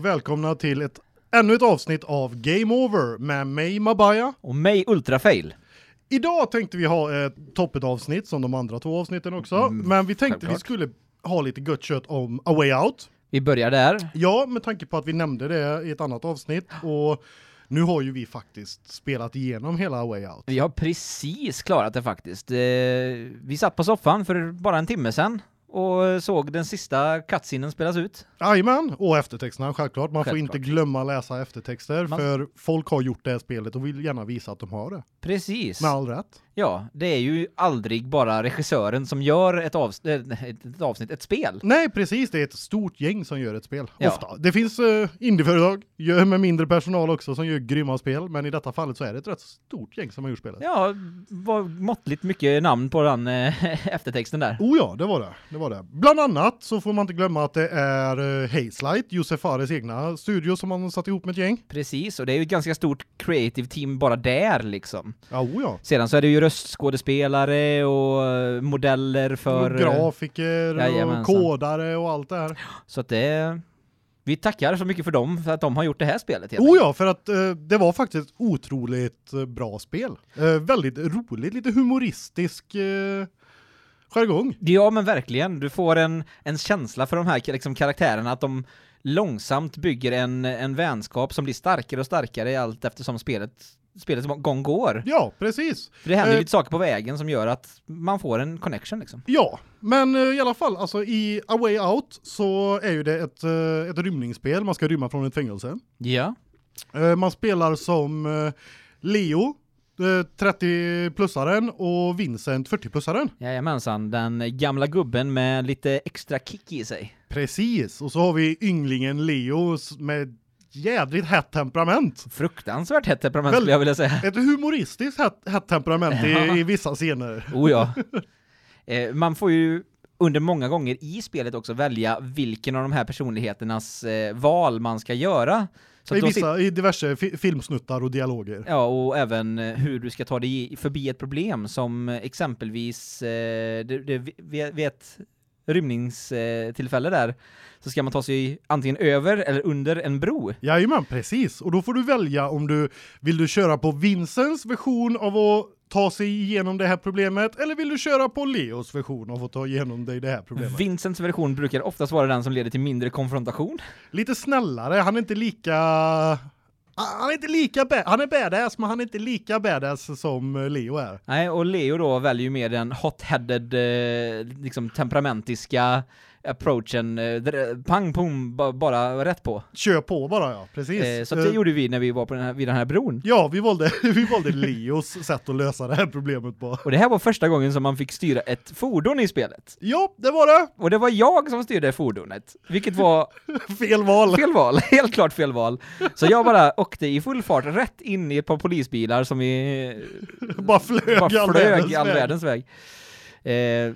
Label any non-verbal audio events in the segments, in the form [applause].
och välkomna till ett ännu ett avsnitt av Game Over med mig Mabaya. Och mig Ultrafail. Idag tänkte vi ha ett toppet avsnitt som de andra två avsnitten också, Mm, men vi tänkte självklart. vi skulle ha lite gött kött om A Way Out. Vi börjar där. Ja, med tanke på att vi nämnde det i ett annat avsnitt och nu har ju vi faktiskt spelat igenom hela A Way Out. Vi har precis klarat det faktiskt. Eh, vi satt på soffan för bara en timme sedan och såg den sista cutscenen spelas ut. Jajamän, och eftertexterna självklart. Man får Självklart. inte glömma läsa eftertexter Man- för folk har gjort det här spelet och vill gärna visa att de har det. Precis. Med all rätt. Ja, det är ju aldrig bara regissören som gör ett, avs eh, ett, ett avsnitt, ett spel. Nej, precis. Det är ett stort gäng som gör ett spel. Ja. Ofta. Det finns uh, indieföretag gör med mindre personal också som gör grymma spel, men i detta fallet så är det ett rätt stort gäng som har gjort spelet. Ja, var måttligt mycket namn på den eh, [laughs] eftertexten där. Oh ja, det var det. Det var det. Bland annat så får man inte glömma att det är uh, Hazelight, Josef Fares egna studio som han satt ihop med ett gäng. Precis, och det är ju ett ganska stort creative team bara där liksom. Ja, oh ja. Sedan så är det ju röstskådespelare och eh, modeller för... och grafiker och Jajamensan. kodare och allt det här. Så att det... Vi tackar så mycket för dem, för att de har gjort det här spelet Oh ja, för att eh, det var faktiskt ett otroligt eh, bra spel. Eh, väldigt roligt, lite humoristisk uh, jargong. Ja, men verkligen. Du får en, en känsla för de här liksom, karaktärerna, att de långsamt bygger en, en vänskap som blir starkare och starkare allt eftersom spelet, spelets gång går. Ja, precis. För det händer ju Eh. lite saker på vägen som gör att man får en connection liksom. Ja, men eh, i alla fall, alltså i A Way Out så är ju det ett, eh, ett rymningsspel, man ska rymma från ett fängelse. Ja. Eh, man spelar som Leo, 30-plussaren och Vincent, 40-plussaren. Jajamensan, den gamla gubben med lite extra kick i sig. Precis, och så har vi ynglingen Leo med jädrigt hett temperament. Fruktansvärt hett temperament Väl- skulle jag vilja säga. Ett humoristiskt hett, hett temperament i, i [laughs] vissa scener. Oh ja. [laughs] eh, man får ju under många gånger i spelet också välja vilken av de här personligheternas eh, val man ska göra. Så I vissa, i diverse fi filmsnuttar och dialoger. Ja, och även eh, hur du ska ta dig förbi ett problem som eh, exempelvis eh, det, det, vid, vid ett rymningstillfälle där så ska man ta sig antingen över eller under en bro. Jajamän, precis. Och då får du välja om du vill du köra på Vincents version av att ta sig igenom det här problemet eller vill du köra på Leos version av att ta igenom dig det här problemet. Vincents version brukar oftast vara den som leder till mindre konfrontation. Lite snällare, han är inte lika han är inte lika han är badass men han är inte lika badass som eh, Leo är. Nej, och Leo då väljer ju mer den hot-headed, eh, liksom temperamentiska approachen, eh, pang ba- bara rätt på. Kör på bara ja, precis. Eh, så det Eh, gjorde vi när vi var på den här, vid den här bron. Ja, vi valde, [laughs] vi valde Leos sätt att lösa det här problemet på. Och det här var första gången som man fick styra ett fordon i spelet. Ja, det var det. Och det var jag som styrde fordonet, vilket var [laughs] Fel val. fel val, [laughs] helt klart fel val. Så jag bara åkte i full fart rätt in i ett par polisbilar som vi Bara flög bara all flög världens all väg. världens väg. Eh,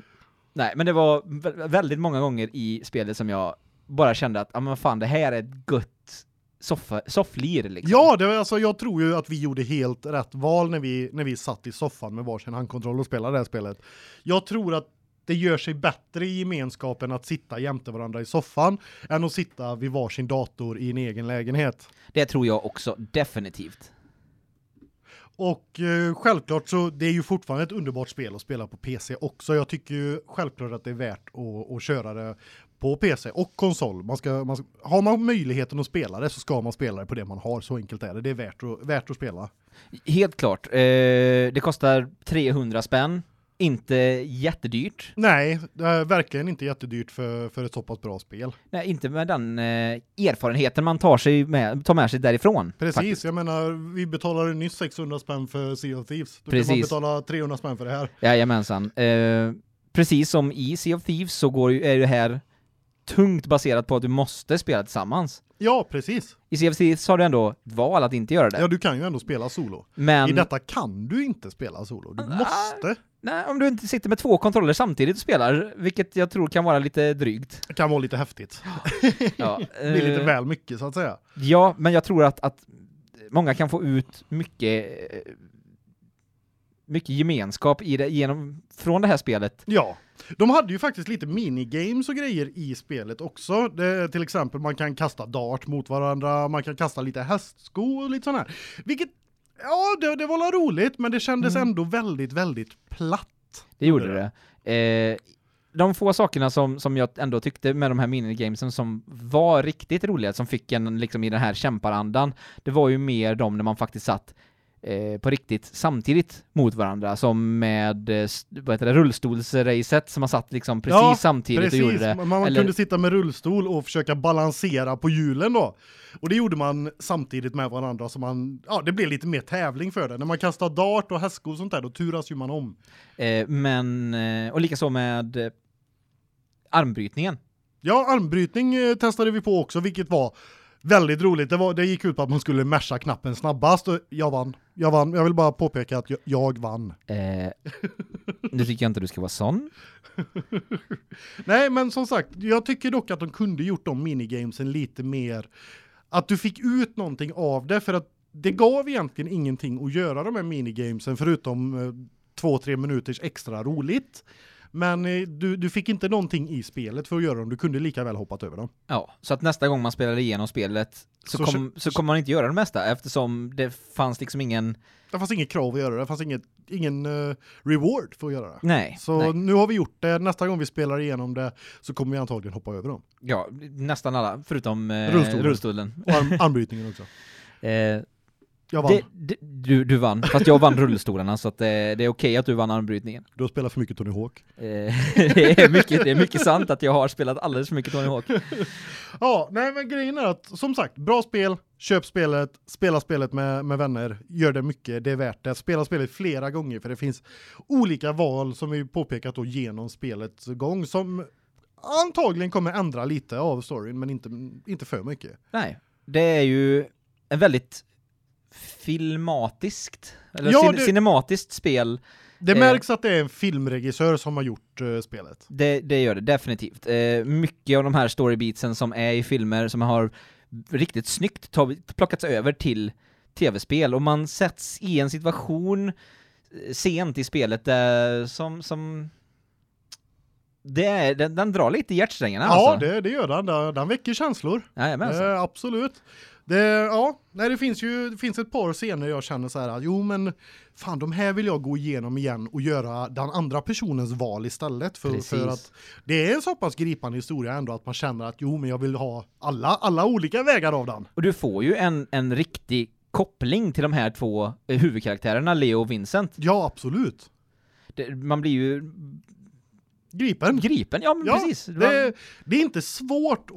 nej, men det var vä- väldigt många gånger i spelet som jag bara kände att, ja men vad fan, det här är ett gött soffa, sofflir liksom. Ja, det var alltså jag tror ju att vi gjorde helt rätt val när vi när vi satt i soffan med varsin handkontroll och spelade det här spelet. Jag tror att det gör sig bättre i gemenskapen att sitta jämte varandra i soffan än att sitta vid varsin dator i en egen lägenhet. Det tror jag också, definitivt. Och eh, självklart så det är ju fortfarande ett underbart spel att spela på PC också. Jag tycker ju självklart att det är värt att, att köra det på PC och konsol. Man ska, man ska, har man möjligheten att spela det så ska man spela det på det man har. Så enkelt är det. Det är värt att, värt att spela. Helt klart. Eh, det kostar 300 spänn, inte jättedyrt. Nej, det är verkligen inte jättedyrt för, för ett så pass bra spel. Nej, inte med den eh, erfarenheten man tar, sig med, tar med sig därifrån. Precis, faktiskt. jag menar, vi betalade nyss 600 spänn för Sea of Thieves. Då kan man Precis. betala 300 spänn för det här. Jajamensan. Eh, precis som i Sea of Thieves så går ju, är det här tungt baserat på att du måste spela tillsammans. Ja, precis. I Thieves har du ändå val att inte göra det. Ja, du kan ju ändå spela solo. Men I detta kan du inte spela solo. Du Ah. måste. nej, om du inte sitter med två kontroller samtidigt och spelar, vilket jag tror kan vara lite drygt. Det kan vara lite häftigt. [laughs] Ja, Det blir lite eh, väl mycket så att säga. Ja, men jag tror att, att många kan få ut mycket eh, mycket gemenskap i det, genom, från det här spelet. Ja. De hade ju faktiskt lite minigames och grejer i spelet också. Det, till exempel man kan kasta dart mot varandra, man kan kasta lite hästsko och lite sånt här. Vilket ja, det, det var roligt, men det kändes Mm. ändå väldigt väldigt platt. Det gjorde det. Eh, de få sakerna som, som jag ändå tyckte med de här minigamesen som var riktigt roliga, som fick en liksom i den här kämparandan, det var ju mer de när man faktiskt satt eh, på riktigt samtidigt mot varandra, som med eh, vad heter det, rullstolsracet som man satt liksom precis Ja, samtidigt och gjorde det. Man, man Eller- kunde sitta med rullstol och försöka balansera på hjulen då. Och det gjorde man samtidigt med varandra så man ja, det blev lite mer tävling för det. När man kastar dart och hästsko och sånt där då turas ju man om. Eh, men, eh, och likaså med eh, armbrytningen. Ja, armbrytning eh, testade vi på också vilket var väldigt roligt. Det var det gick ut på att man skulle masha knappen snabbast och jag vann. Jag vann. Jag vill bara påpeka att jag, jag vann. Eh, nu tycker jag inte du ska vara sån. [laughs] Nej, men som sagt, jag tycker dock att de kunde gjort de minigamesen lite mer att du fick ut någonting av det för att det gav egentligen ingenting att göra de här minigamesen förutom eh, två, tre minuters extra roligt. Men eh, du, du fick inte någonting i spelet för att göra dem, du kunde lika väl hoppat över dem. Ja, så att nästa gång man spelar igenom spelet så, Så kom, så kommer man inte göra det mesta eftersom det fanns liksom ingen... Det fanns inget krav att göra det, det fanns inget, ingen uh, reward för att göra det. Nej. Så nej. nu har vi gjort det, nästa gång vi spelar igenom det så kommer vi antagligen hoppa över dem. Ja, nästan alla, förutom eh, Rullstolen. rullstolen. Och arm, armbrytningen också. [laughs] Eh, Jag vann. det, det, du, du vann, fast jag vann rullstolarna så att eh, det är okej att du vann armbrytningen. Du har spelat för mycket Tony Hawk. Eh, [laughs] det, är mycket, det är mycket sant att jag har spelat alldeles för mycket Tony Hawk. Ja, nej men grejen är att som sagt, bra spel, köp spelet, spela spelet med, med vänner, gör det mycket, det är värt det. Spela spelet flera gånger för det finns olika val som vi påpekat då genom spelets gång som antagligen kommer ändra lite av storyn men inte, inte för mycket. Nej, det är ju en väldigt filmatiskt, eller Ja, cin- det- cinematiskt spel. Det Eh. märks att det är en filmregissör som har gjort eh, spelet. Det, det gör det definitivt. Eh, mycket av de här storybeatsen som är i filmer som har riktigt snyggt tagit, plockats över till tv-spel och man sätts i en situation eh, sent i spelet där som, som det är, den, den drar lite i hjärtsträngarna Ja, alltså. det, det gör den. Den, den väcker känslor. Jajamensan. Eh, absolut. Det, ja, nej, det finns ju det finns ett par scener jag känner så här att jo men fan de här vill jag gå igenom igen och göra den andra personens val istället för, Precis. för att det är en så pass gripande historia ändå att man känner att jo men jag vill ha alla alla olika vägar av den. Och du får ju en, en riktig koppling till de här två huvudkaraktärerna, Leo och Vincent. Ja, absolut. Det, man blir ju Gripen. gripen, ja men Ja, precis. Det, det är inte svårt att,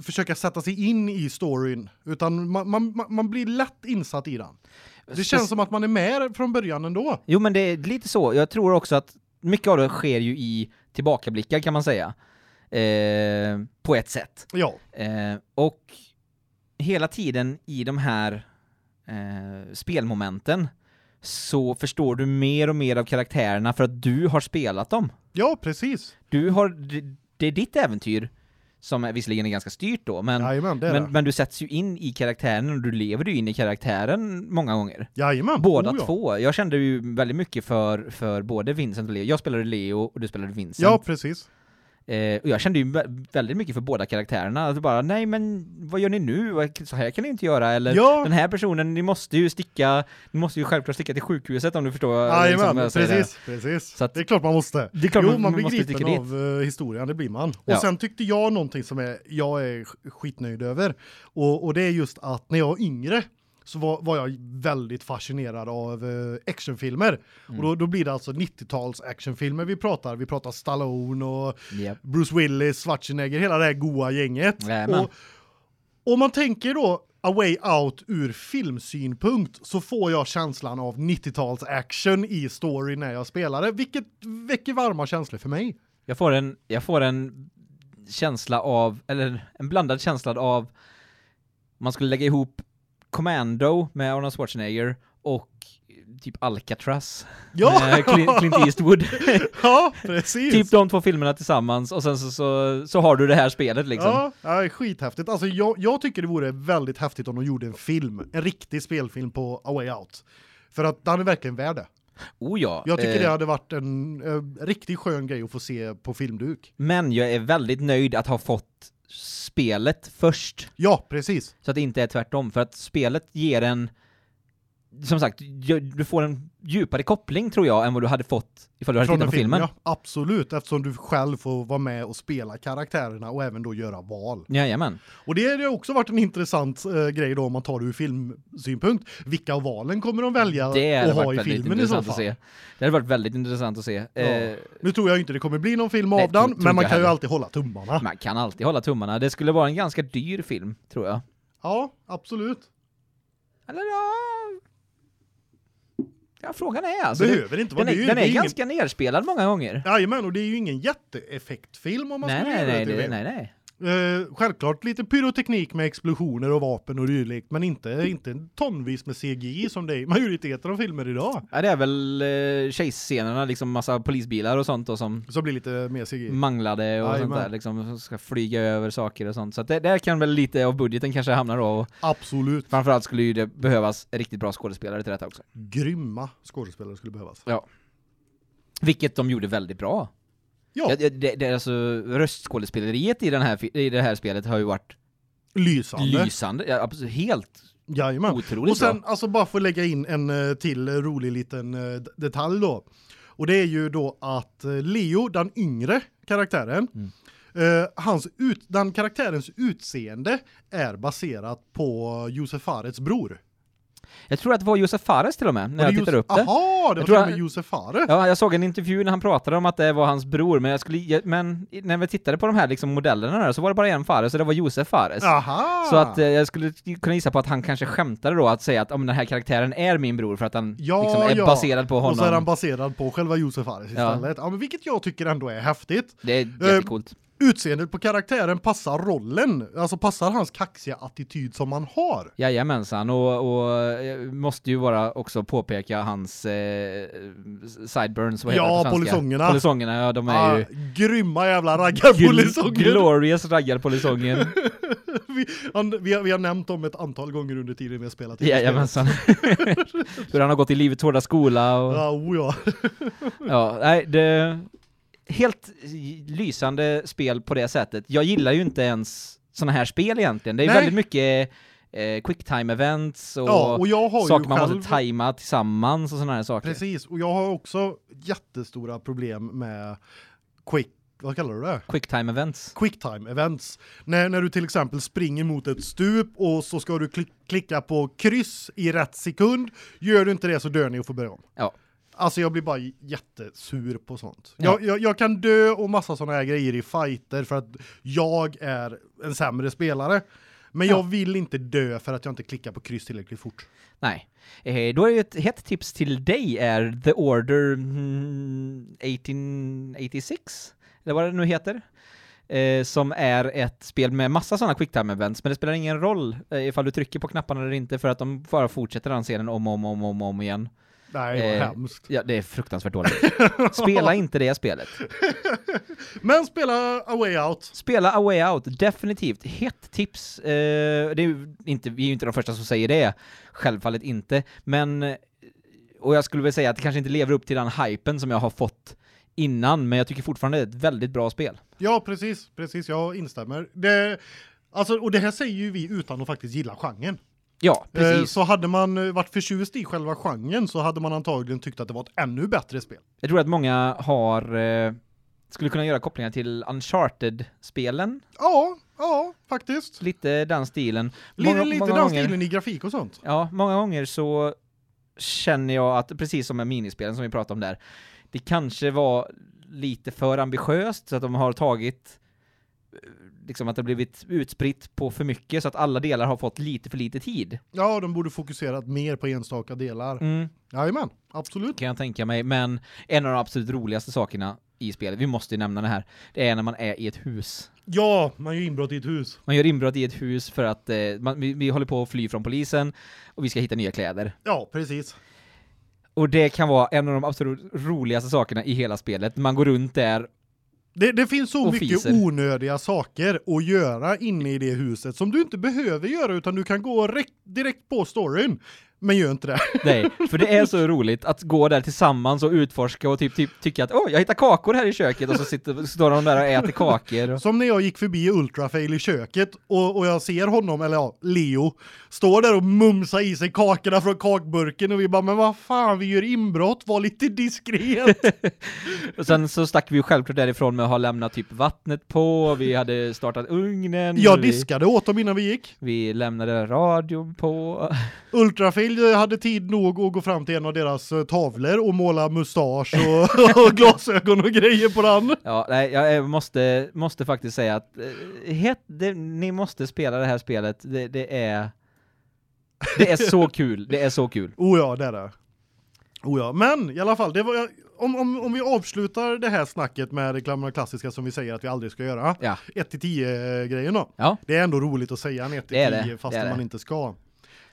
att försöka sätta sig in i storyn utan man, man, man- man blir lätt insatt i den. Det känns som att man är med från början ändå. Jo men det är lite så, jag tror också att mycket av det sker ju i tillbakablickar kan man säga. Eh, på ett sätt. Ja. Eh, och hela tiden i de här eh, spelmomenten så förstår du mer och mer av karaktärerna för att du har spelat dem. Ja, precis. Du har, det, är ditt äventyr, som är, visserligen är ganska styrt då, men, Jajamän, men, men du sätts ju in i karaktären och du lever ju in i karaktären många gånger. Jajamän. Båda oh, ja. två. Jag kände ju väldigt mycket för, för både Vincent och Leo. Jag spelade Leo och du spelade Vincent. Ja, precis. Eh, och jag kände ju vä- väldigt mycket för båda karaktärerna. Alltså bara, nej men vad gör ni nu? Så här kan ni inte göra. Eller Ja. den här personen, ni måste ju sticka, ni måste ju självklart sticka till sjukhuset om du förstår. liksom, Jajamän, säger. precis, precis. Så att- det är klart man måste. Det är klart jo, man- man, blir gripen av eh, historien, det blir man. Och Ja. sen tyckte jag någonting som är, jag är sk- skitnöjd över. Och, och det är just att när jag var yngre så var, var jag väldigt fascinerad av eh, actionfilmer. Mm. Och då, då blir det alltså 90-tals actionfilmer vi pratar. Vi pratar Stallone och Japp. Bruce Willis, Schwarzenegger, hela det här goa gänget. Jajamän. Och om man tänker då A Way Out ur filmsynpunkt så får jag känslan av 90-tals action i story när jag spelar det, vilket väcker varma känslor för mig. Jag får en, jag får en känsla av, eller en blandad känsla av, man skulle lägga ihop Commando med Arnold Schwarzenegger och typ Alcatraz Ja, med Clint, Eastwood. [laughs] ja precis. typ de två filmerna tillsammans och sen så, så, så har du det här spelet liksom. Ja, ja, skithäftigt. Alltså jag, jag tycker det vore väldigt häftigt om de gjorde en film, en riktig spelfilm på A Way Out. För att den är verkligen värd det. Oh ja. Jag tycker eh, det hade varit en eh, riktigt skön grej att få se på filmduk. Men jag är väldigt nöjd att ha fått spelet först, Ja, precis. så att det inte är tvärtom, för att spelet ger en som sagt, du får en djupare koppling tror jag än vad du hade fått ifall du hade Från tittat på film, filmen. ja. Absolut, eftersom du själv får vara med och spela karaktärerna och även då göra val. Jajamän. Och det har ju också varit en intressant eh, grej då om man tar det ur filmsynpunkt. Vilka av valen kommer de välja att ha i filmen i så fall? att se. Det hade varit väldigt intressant att se. Eh, Nu tror jag inte det kommer bli någon film Nej, av den, men man kan ju alltid hålla tummarna. man kan alltid hålla tummarna. Det skulle vara en ganska dyr film, tror jag. Ja, absolut. Eller ja... Ja, frågan är alltså. det- Behöver inte vara den är, dyr. den det är ingen... ganska nerspelad många gånger. Jajamän, och det är ju ingen jätteeffektfilm om man Nej, skulle nej, nej, det det, det. nej, nej. Eh, självklart lite pyroteknik med explosioner och vapen och dylikt, men inte, inte tonvis med CGI som det är i majoriteten av filmer idag. Ja, det är väl eh, chase-scenerna, liksom massa polisbilar och sånt och som Så blir lite mer CGI. manglade och sånt Jajamän. där, liksom som ska flyga över saker och sånt. Så att det, där kan väl lite av budgeten kanske hamna då. Och Absolut. framförallt skulle ju det behövas riktigt bra skådespelare till detta också. Grymma skådespelare skulle behövas. Vilket de gjorde väldigt bra. Ja, det, det, det, alltså, röstskådespeleriet i, den här, i det här spelet har ju varit lysande. lysande. Ja, helt Jajamän. otroligt Och sen, bra. alltså bara för att lägga in en eh, till rolig liten eh, detalj då. Och det är ju då att eh, Leo, den yngre karaktären, Mm. eh, hans ut, den karaktärens utseende är baserat på Josef Farets bror. Jag tror att det var Josef Fares till och med, när jag det tittade upp det. Aha, det var till och med Josef Fares. Ja, jag såg en intervju när han pratade om att det var hans bror, men jag skulle, men när vi tittade på de här liksom modellerna där, så var det bara en Fares, och det var Josef Fares. Aha! Så att eh, jag skulle kunna gissa på att han kanske skämtade då att säga att om den här karaktären är min bror för att han Ja, liksom är ja. baserad på Och så är honom. han baserad på själva Josef Fares Ja. istället. Ja. men vilket jag tycker ändå är häftigt. Det är jättecoolt. Utseendet på karaktären passar rollen, alltså passar hans kaxiga attityd som man har. Jajamensan, och, och jag måste ju bara också påpeka hans eh, sideburns, vad heter Ja, det på svenska? polisongerna. Polisongerna, ja de är Ah, ju grymma jävla gl raggarpolisonger. glorious raggarpolisonger. [laughs] vi, han, vi, har, vi har nämnt dem ett antal gånger under tiden vi har spelat. Jajamensan. [laughs] Hur han har gått i livets hårda skola och... Ja, oh ja. Ja, nej, det... Helt lysande spel på det sättet. Jag gillar ju inte ens såna här spel egentligen. Det är Nej. väldigt mycket eh, quicktime events och, ja, och saker man själv... måste tajma tillsammans och såna här saker. Precis, och jag har också jättestora problem med quick, vad kallar du det? Quicktime events. Quicktime events. När, när du till exempel springer mot ett stup och så ska du klick, klicka på kryss i rätt sekund. Gör du inte det så dör ni och får börja om. Ja. Alltså jag blir bara jättesur på sånt. Ja. Jag, jag, jag kan dö och massa såna här grejer i fighter för att jag är en sämre spelare. Men Ja. jag vill inte dö för att jag inte klickar på kryss tillräckligt fort. Nej. Eh, då är ju ett hett tips till dig är The Order mm, 1886, eller vad det nu heter. Eh, som är ett spel med massa sådana quicktime events, men det spelar ingen roll eh, ifall du trycker på knapparna eller inte för att de bara fortsätter den scenen om och om, om, om, om igen. Nej, vad Eh, hemskt. Ja, det är fruktansvärt dåligt. [laughs] Spela inte det spelet. Men spela A Way Out. Spela A Way Out, definitivt. Hett tips. Eh, det är inte, vi är ju inte de första som säger det, självfallet inte. Men, eh, och jag skulle väl säga att det kanske inte lever upp till den hypen som jag har fått innan, men jag tycker fortfarande det är ett väldigt bra spel. Ja, precis, precis, jag instämmer. Det, alltså, och det här säger ju vi utan att faktiskt gilla genren. Ja, Eh, precis. så hade man eh, varit förtjust i själva genren så hade man antagligen tyckt att det var ett ännu bättre spel. Jag tror att många har, eh, skulle kunna göra kopplingar till Uncharted-spelen. Ja, ja, faktiskt. Lite den stilen. Många- lite många den gånger- stilen i grafik och sånt. Ja, många gånger så känner jag att, precis som med minispelen som vi pratade om där, det kanske var lite för ambitiöst så att de har tagit liksom att det blivit utspritt på för mycket så att alla delar har fått lite för lite tid. Ja, de borde fokuserat mer på enstaka delar. Mm, Jajamän, absolut. kan jag tänka mig, men en av de absolut roligaste sakerna i spelet, vi måste ju nämna det här, det är när man är i ett hus. Ja, man gör inbrott i ett hus. Man gör inbrott i ett hus för att eh, man, vi, vi håller på att fly från polisen och vi ska hitta nya kläder. Ja, precis. Och det kan vara en av de absolut roligaste sakerna i hela spelet. Man går runt där Det, det finns så mycket fiser. onödiga saker att göra inne i det huset som du inte behöver göra utan du kan gå rek- direkt på storyn. Men gör inte det. Nej, för det är så roligt att gå där tillsammans och utforska och typ, typ tycka att åh, jag hittar kakor här i köket och så sitter, står de där och äter kakor. Som när jag gick förbi Ultrafail i köket och, och jag ser honom, eller ja, Leo, står där och mumsar i sig kakorna från kakburken och vi bara, men vad fan, vi gör inbrott, var lite diskret. [laughs] och sen så stack vi ju självklart därifrån med att ha lämnat typ vattnet på, vi hade startat ugnen. Jag diskade åt dem innan vi gick. Vi lämnade radion på. Ultrafail hade tid nog att gå fram till en av deras eh, tavlor och måla mustasch och, [laughs] och glasögon och grejer på den. Ja, nej, jag måste, måste faktiskt säga att eh, het, det, ni måste spela det här spelet. Det, det är det är så [laughs] kul. Det är så kul. Oh ja, det är det. Oh ja, men i alla fall, det var om, om, om vi avslutar det här snacket med gamla klassiska som vi säger att vi aldrig ska göra. Ja. 1 till 10 grejen då. Ja. Det är ändå roligt att säga en 1 till 10 fast man inte ska.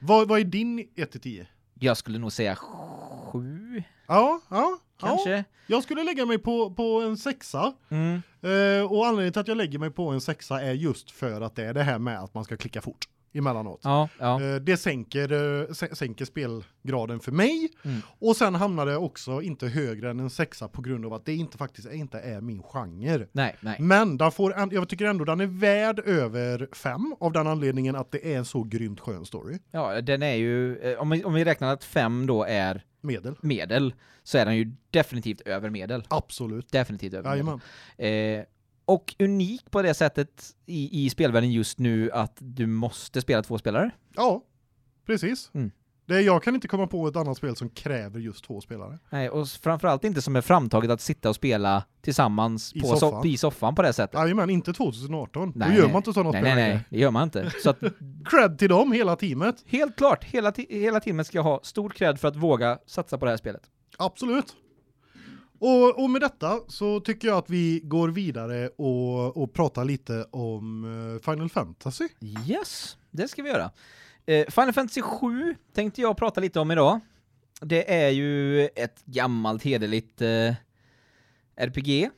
Vad, vad är din 1 till 10? Jag skulle nog säga 7. Ja, ja. Kanske. Ja. Jag skulle lägga mig på, på en sexa. Mm. Uh, och anledningen till att jag lägger mig på en sexa är just för att det är det här med att man ska klicka fort emellanåt. Ja, ja. Uh, det sänker, uh, sänker spelgraden för mig. Mm. Och sen hamnar det också inte högre än en sexa på grund av att det inte faktiskt inte är min genre. Nej, nej. Men den får, jag tycker ändå den är värd över fem av den anledningen att det är en så grymt skön story. Ja, den är ju, eh, om vi, om vi räknar att fem då är medel. medel, så är den ju definitivt över medel. Absolut. Definitivt över Jajamän. medel. Eh, och unik på det sättet i, i spelvärlden just nu att du måste spela två spelare. Ja, precis. Mm. Det, jag kan inte komma på ett annat spel som kräver just två spelare. Nej, och framförallt inte som är framtaget att sitta och spela tillsammans I på soffan. So i soffan på det sättet. Jajamän, inte 2018. Nej, Då gör nej. man inte sådana Nej, spel nej, nej, det gör man inte. Så att [laughs] Cred till dem, hela teamet. helt klart, hela, hela teamet ska ha stor cred för att våga satsa på det här spelet. Absolut. Och, och med detta så tycker jag att vi går vidare och, och pratar lite om eh, Final Fantasy. Yes, det ska vi göra. Eh, Final Fantasy 7 tänkte jag prata lite om idag. Det är ju ett gammalt hederligt eh, RPG.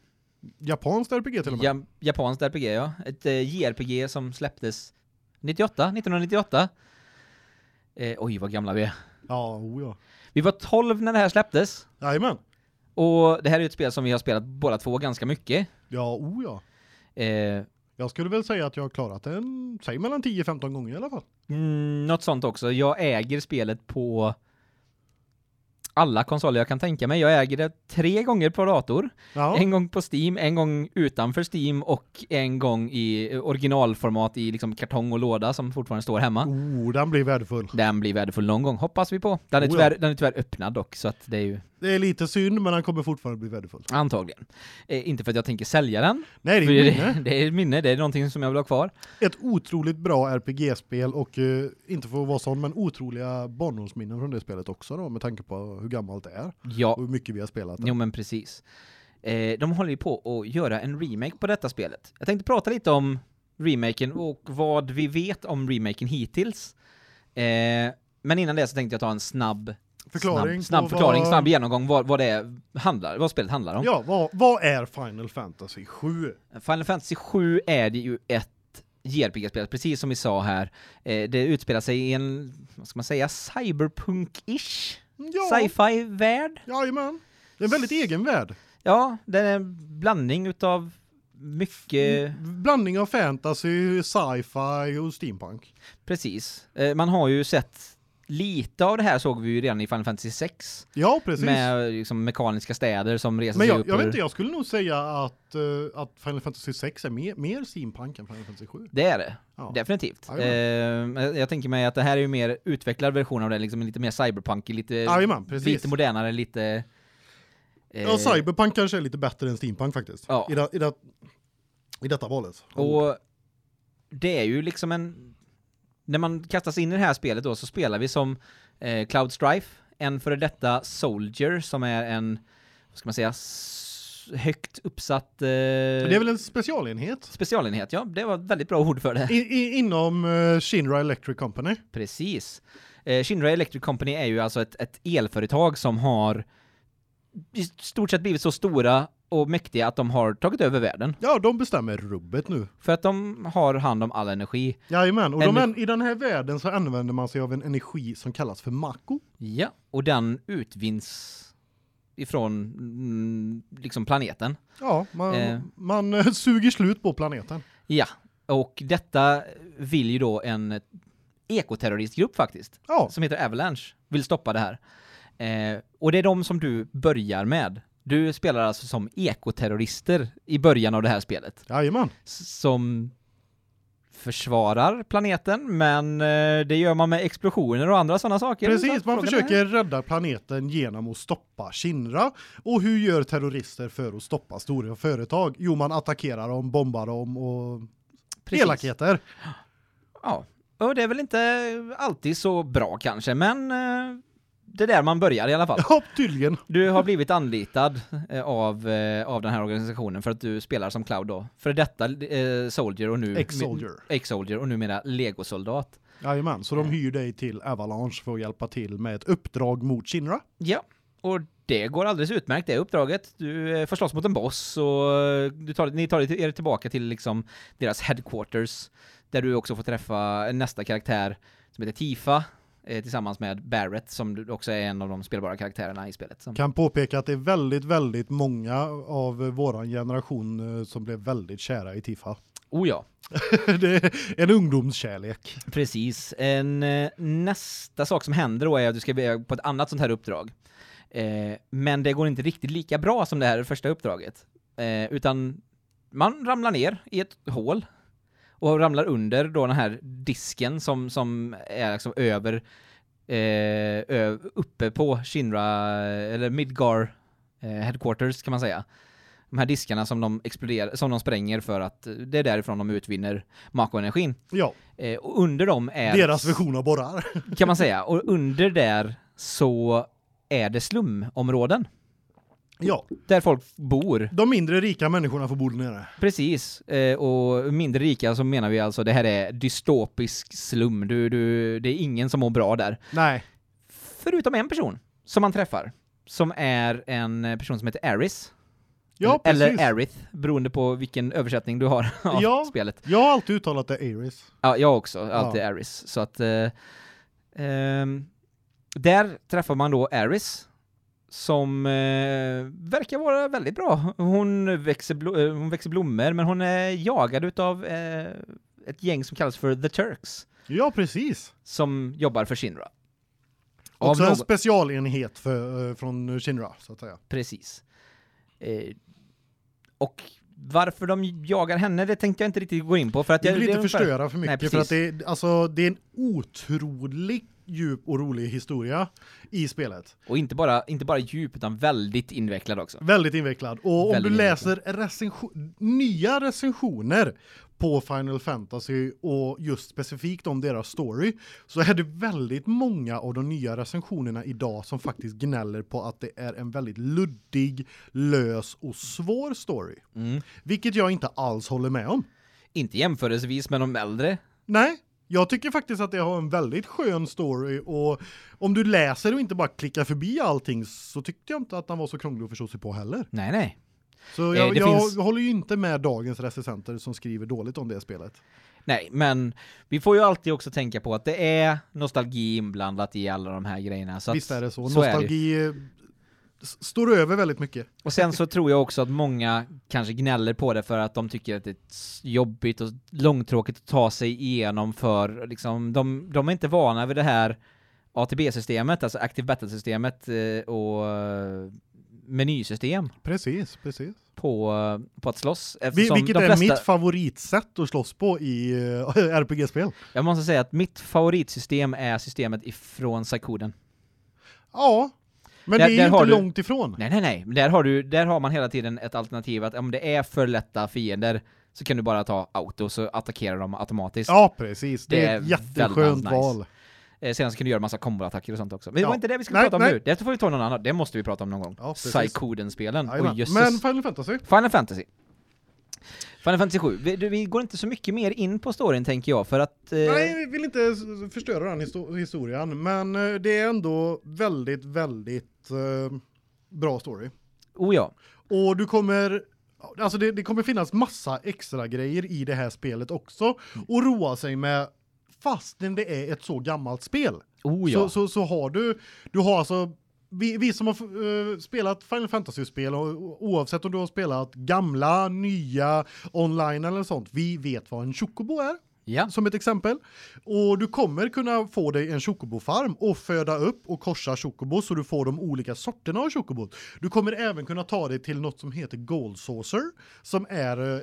Japanskt RPG till och med. Ja, japanskt RPG, ja. Ett eh, JRPG som släpptes 98, 1998. Eh, oj, vad gamla vi är. Ja, oh ja. Vi var 12 när det här släpptes. Jajamän. Och det här är ju ett spel som vi har spelat båda två ganska mycket. Ja, oh ja. Eh, Jag skulle väl säga att jag har klarat en, säg mellan 10-15 gånger i alla fall. mm, något sånt också. Jag äger spelet på alla konsoler jag kan tänka mig. Jag äger det tre gånger på dator. Ja. En gång på Steam, en gång utanför Steam och en gång i originalformat i liksom kartong och låda som fortfarande står hemma. Oh, den blir värdefull. Den blir värdefull någon gång, hoppas vi på. Den är, Oh ja. tyvärr, den är tyvärr öppnad dock, så att det är ju Det är lite synd, men den kommer fortfarande bli värdefull. antagligen. Eh, inte för att jag tänker sälja den, Nej, det är ett [laughs] minne. det är ett minne, det är någonting som jag vill ha kvar. Ett otroligt bra RPG-spel och eh, inte för att vara sån, men otroliga barndomsminnen från det spelet också då, med tanke på hur gammalt det är Ja, och hur mycket vi har spelat det. jo men precis. Eh, de håller ju på att göra en remake på detta spelet. Jag tänkte prata lite om remaken och vad vi vet om remaken hittills. Eh, men innan det så tänkte jag ta en snabb Förklaring snabb, snabb förklaring, vad- snabb genomgång vad, vad det är, handlar, vad spelet handlar om. Ja, vad, vad är Final Fantasy 7? Final Fantasy 7 är det ju ett JRPG-spel, precis som vi sa här. Eh, det utspelar sig i en, vad ska man säga, cyberpunk-ish? Ja, Sci-fi-värld? jajamän. Det är en väldigt egen värld. Ja, det är en blandning utav mycket, Blandning av fantasy, sci-fi och steampunk. precis. Eh, man har ju sett lite av det här såg vi ju redan i Final Fantasy 6 Ja, precis. med liksom, mekaniska städer som reser Men sig upp jag vet inte, jag skulle nog säga att, eh, att Final Fantasy 6 är mer, mer steampunk än Final Fantasy 7. Det är det. Ja. Definitivt. Men jag tänker mig att det här är ju mer utvecklad version av det, liksom lite mer cyberpunk, lite, precis. lite modernare, lite... eh, Ja, cyberpunk kanske är lite bättre än steampunk faktiskt. Ja. I, det, i, det, I detta valet. Och det är ju liksom en... När man kastas in i det här spelet då så spelar vi som eh, Cloud Strife, en före detta soldier som är en, vad ska man säga, högt uppsatt eh, det är väl en specialenhet? specialenhet. Ja, det var ett väldigt bra ord för det. I, i, inom uh, Shinra Electric Company. Precis. Eh, Shinra Electric Company är ju alltså ett, ett elföretag som har i stort sett blivit så stora och mäktiga att de har tagit över världen. Ja, de bestämmer rubbet nu. För att de har hand om all energi. Jajamän, och de, i den här världen så använder man sig av en energi som kallas för mako. Ja, och den utvinns ifrån mm, liksom planeten. Ja, man, Eh. man eh, [laughs] suger slut på planeten. Ja, och detta vill ju då en ekoterroristgrupp faktiskt, Ja, som heter Avalanche, vill stoppa det här. Eh, och det är de som du börjar med. Du spelar alltså som ekoterrorister i början av det här spelet. jajamän. som försvarar planeten, men eh, det gör man med explosioner och andra sådana saker. Precis, man försöker rädda planeten genom att stoppa Shinra. Och hur gör terrorister för att stoppa stora företag? Jo, man attackerar dem, bombar dem och Precis. elakheter. Ja, och det är väl inte alltid så bra kanske, men eh, det är där man börjar i alla fall. [laughs] Ja, tydligen. Du har blivit anlitad eh, av, eh, av den här organisationen för att du spelar som Cloud då. För detta eh, Soldier och nu... Ex-Soldier. Ex-Soldier och numera Legosoldat. Jajamän, så de hyr dig till Avalanche för att hjälpa till med ett uppdrag mot Shinra. Ja, och det går alldeles utmärkt det uppdraget. Du eh, får slåss mot en boss och du tar, ni tar er tillbaka till liksom deras headquarters där du också får träffa nästa karaktär som heter Tifa tillsammans med Barrett som också är en av de spelbara karaktärerna i spelet. Som, Kan påpeka att det är väldigt, väldigt många av våran generation eh, som blev väldigt kära i Tifa. oh ja, [laughs] det är en ungdomskärlek. precis. En, eh, nästa sak som händer då är att du ska på ett annat sånt här uppdrag. Eh, men det går inte riktigt lika bra som det här första uppdraget. Eh, utan man ramlar ner i ett hål och ramlar under då den här disken som, som är liksom över eh, ö, uppe på Shinra, eller Midgar eh, headquarters kan man säga. De här diskarna som de exploderar, som de spränger för att det är därifrån de utvinner Mako-energin. Ja, Eh, och under dem är... deras version av borrar. Kan man säga. Och under där så är det slumområden. Ja, Där folk bor. de mindre rika människorna får bo där nere. Precis. Eh, och mindre rika så menar vi alltså det här är dystopisk slum. Du, du, det är ingen som mår bra där. Nej, Förutom en person som man träffar. Som är en person som heter Aris. ja Eller precis. Arith, beroende på vilken översättning du har [laughs] av Ja. spelet. Jag har alltid uttalat det Aris. Ja, jag också. Alltid Ja. Aris. Så att... Eh, ehm, där träffar man då Aris, som eh, verkar vara väldigt bra. Hon växer, blo- eh, hon växer blommor, men hon är jagad utav eh, ett gäng som kallas för The Turks, Ja, precis. som jobbar för Shinra. Av Också en någon- specialenhet för, eh, från Shinra, så att säga. Precis. Eh, och varför de jagar henne, det tänkte jag inte riktigt gå in på, för att Jag jag... vill inte ungefär- förstöra för Nej, mycket, för att det, alltså, det är en otrolig djup och rolig historia i spelet. Och inte bara, inte bara djup, utan väldigt invecklad också. Väldigt invecklad. Och om Väldigt du läser recension, nya recensioner på Final Fantasy och just specifikt om deras story så är det väldigt många av de nya recensionerna idag som faktiskt gnäller på att det är en väldigt luddig, lös och svår story. Mm. Vilket jag inte alls håller med om. Inte jämförelsevis med de äldre. Nej, jag tycker faktiskt att det har en väldigt skön story och om du läser och inte bara klickar förbi allting så tyckte jag inte att den var så krånglig att förstå sig på heller. Nej, nej. Så Eh, jag, det jag finns- håller ju inte med dagens recensenter som skriver dåligt om det spelet. Nej, men vi får ju alltid också tänka på att det är nostalgi inblandat i alla de här grejerna. Så Visst är det så. så. Nostalgi eh, står över väldigt mycket. Och sen så tror jag också att många kanske gnäller på det för att de tycker att det är jobbigt och långtråkigt att ta sig igenom för liksom, de, de är inte vana vid det här ATB-systemet, alltså Active Battle-systemet eh, och eh, menysystem Precis, precis. på, eh, på att slåss. Eftersom vilket de är flesta, mitt favoritsätt att slåss på i [laughs] RPG-spel. Jag måste säga att mitt favoritsystem är systemet ifrån Psykoden. Ja, men Där- det är ju inte du- långt ifrån. Nej, nej, nej. Där har, du, där har man hela tiden ett alternativ att om det är för lätta fiender så kan du bara ta auto så attackerar de automatiskt. Ja, precis. Det, Det är ett jätteskönt nice. val. Eh, sen så kan du göra massa komboattacker och sånt också. Men det Ja. var inte det vi skulle Nej, prata om nej. nu. Det får vi ta någon annan. Det måste vi prata om någon gång. Ja. Psykoden-spelen. Jösses. Men Final Fantasy? Final Fantasy. Final Fantasy 7. Vi, vi går inte så mycket mer in på storyn tänker jag för att... Eh, Nej, jag vill inte förstöra den histo- historien, men eh, det är ändå väldigt, väldigt eh, bra story. Oh ja. Och du kommer alltså det, det kommer finnas massa extra grejer i det här spelet också och roa sig med fastän det är ett så gammalt spel. Oh ja. Så, så så har du du har alltså vi, vi som har uh, spelat Final Fantasy-spel och oavsett om du har spelat gamla, nya, online eller sånt, vi vet vad en chocobo är. Ja. Som ett exempel. Och du kommer kunna få dig en chocobo-farm och föda upp och korsa chocobos så du får de olika sorterna av chocobos. Du kommer även kunna ta dig till något som heter Gold Saucer som är eh,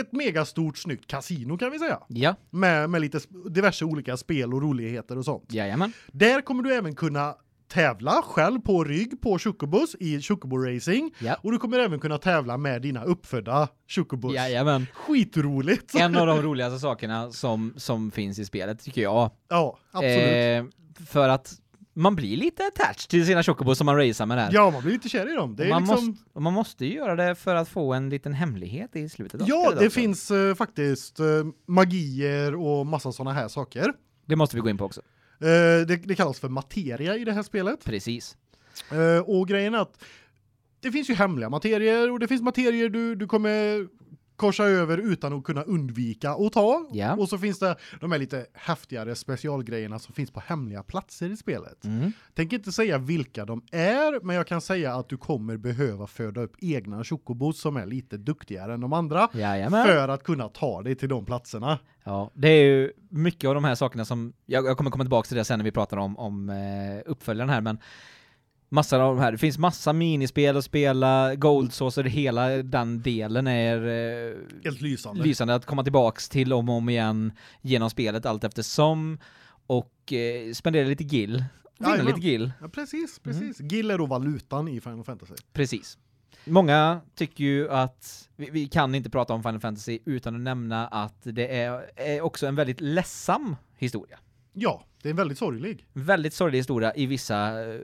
ett megastort snyggt kasino kan vi säga. Ja. Med med lite diverse olika spel och roligheter och sånt. Jajamän. Där kommer du även kunna tävla själv på rygg på chocobos i chocobo racing Ja. och du kommer även kunna tävla med dina uppfödda chocobos. Jajamän. Skitroligt. En av de [laughs] roligaste sakerna som, som finns i spelet tycker jag. Ja, absolut. Eh, för att man blir lite attached till sina chocobos som man racear med där. Ja, man blir lite kär i dem. Man, liksom måste, man måste ju göra det för att få en liten hemlighet i slutet av Ja, det också. finns eh, faktiskt eh, magier och massa såna här saker. Det måste vi gå in på också. Eh, det, det kallas för materia i det här spelet. Precis. Eh, och grejen är att det finns ju hemliga materier och det finns materier du du kommer korsa över utan att kunna undvika att ta. Ja. Och så finns det de här lite häftigare specialgrejerna som finns på hemliga platser i spelet. Mm. Tänker inte säga vilka de är, men jag kan säga att du kommer behöva föda upp egna chocobos som är lite duktigare än de andra Jajamän. för att kunna ta dig till de platserna. Ja, det är ju mycket av de här sakerna som, jag, jag kommer komma tillbaka till det sen när vi pratar om, om eh, uppföljaren här, men massa av de här, det finns massa minispel att spela, Gold Saucer, hela den delen är eh, Helt lysande. lysande att komma tillbaks till om och om igen genom spelet allt eftersom och eh, spendera lite gill, vinna lite gill, ja, precis, Mm. precis. Gill är då valutan i Final Fantasy. precis. Många tycker ju att vi, vi kan inte prata om Final Fantasy utan att nämna att det är, är också en väldigt ledsam historia. Ja, det är väldigt sorglig. Väldigt sorglig historia i vissa, eh,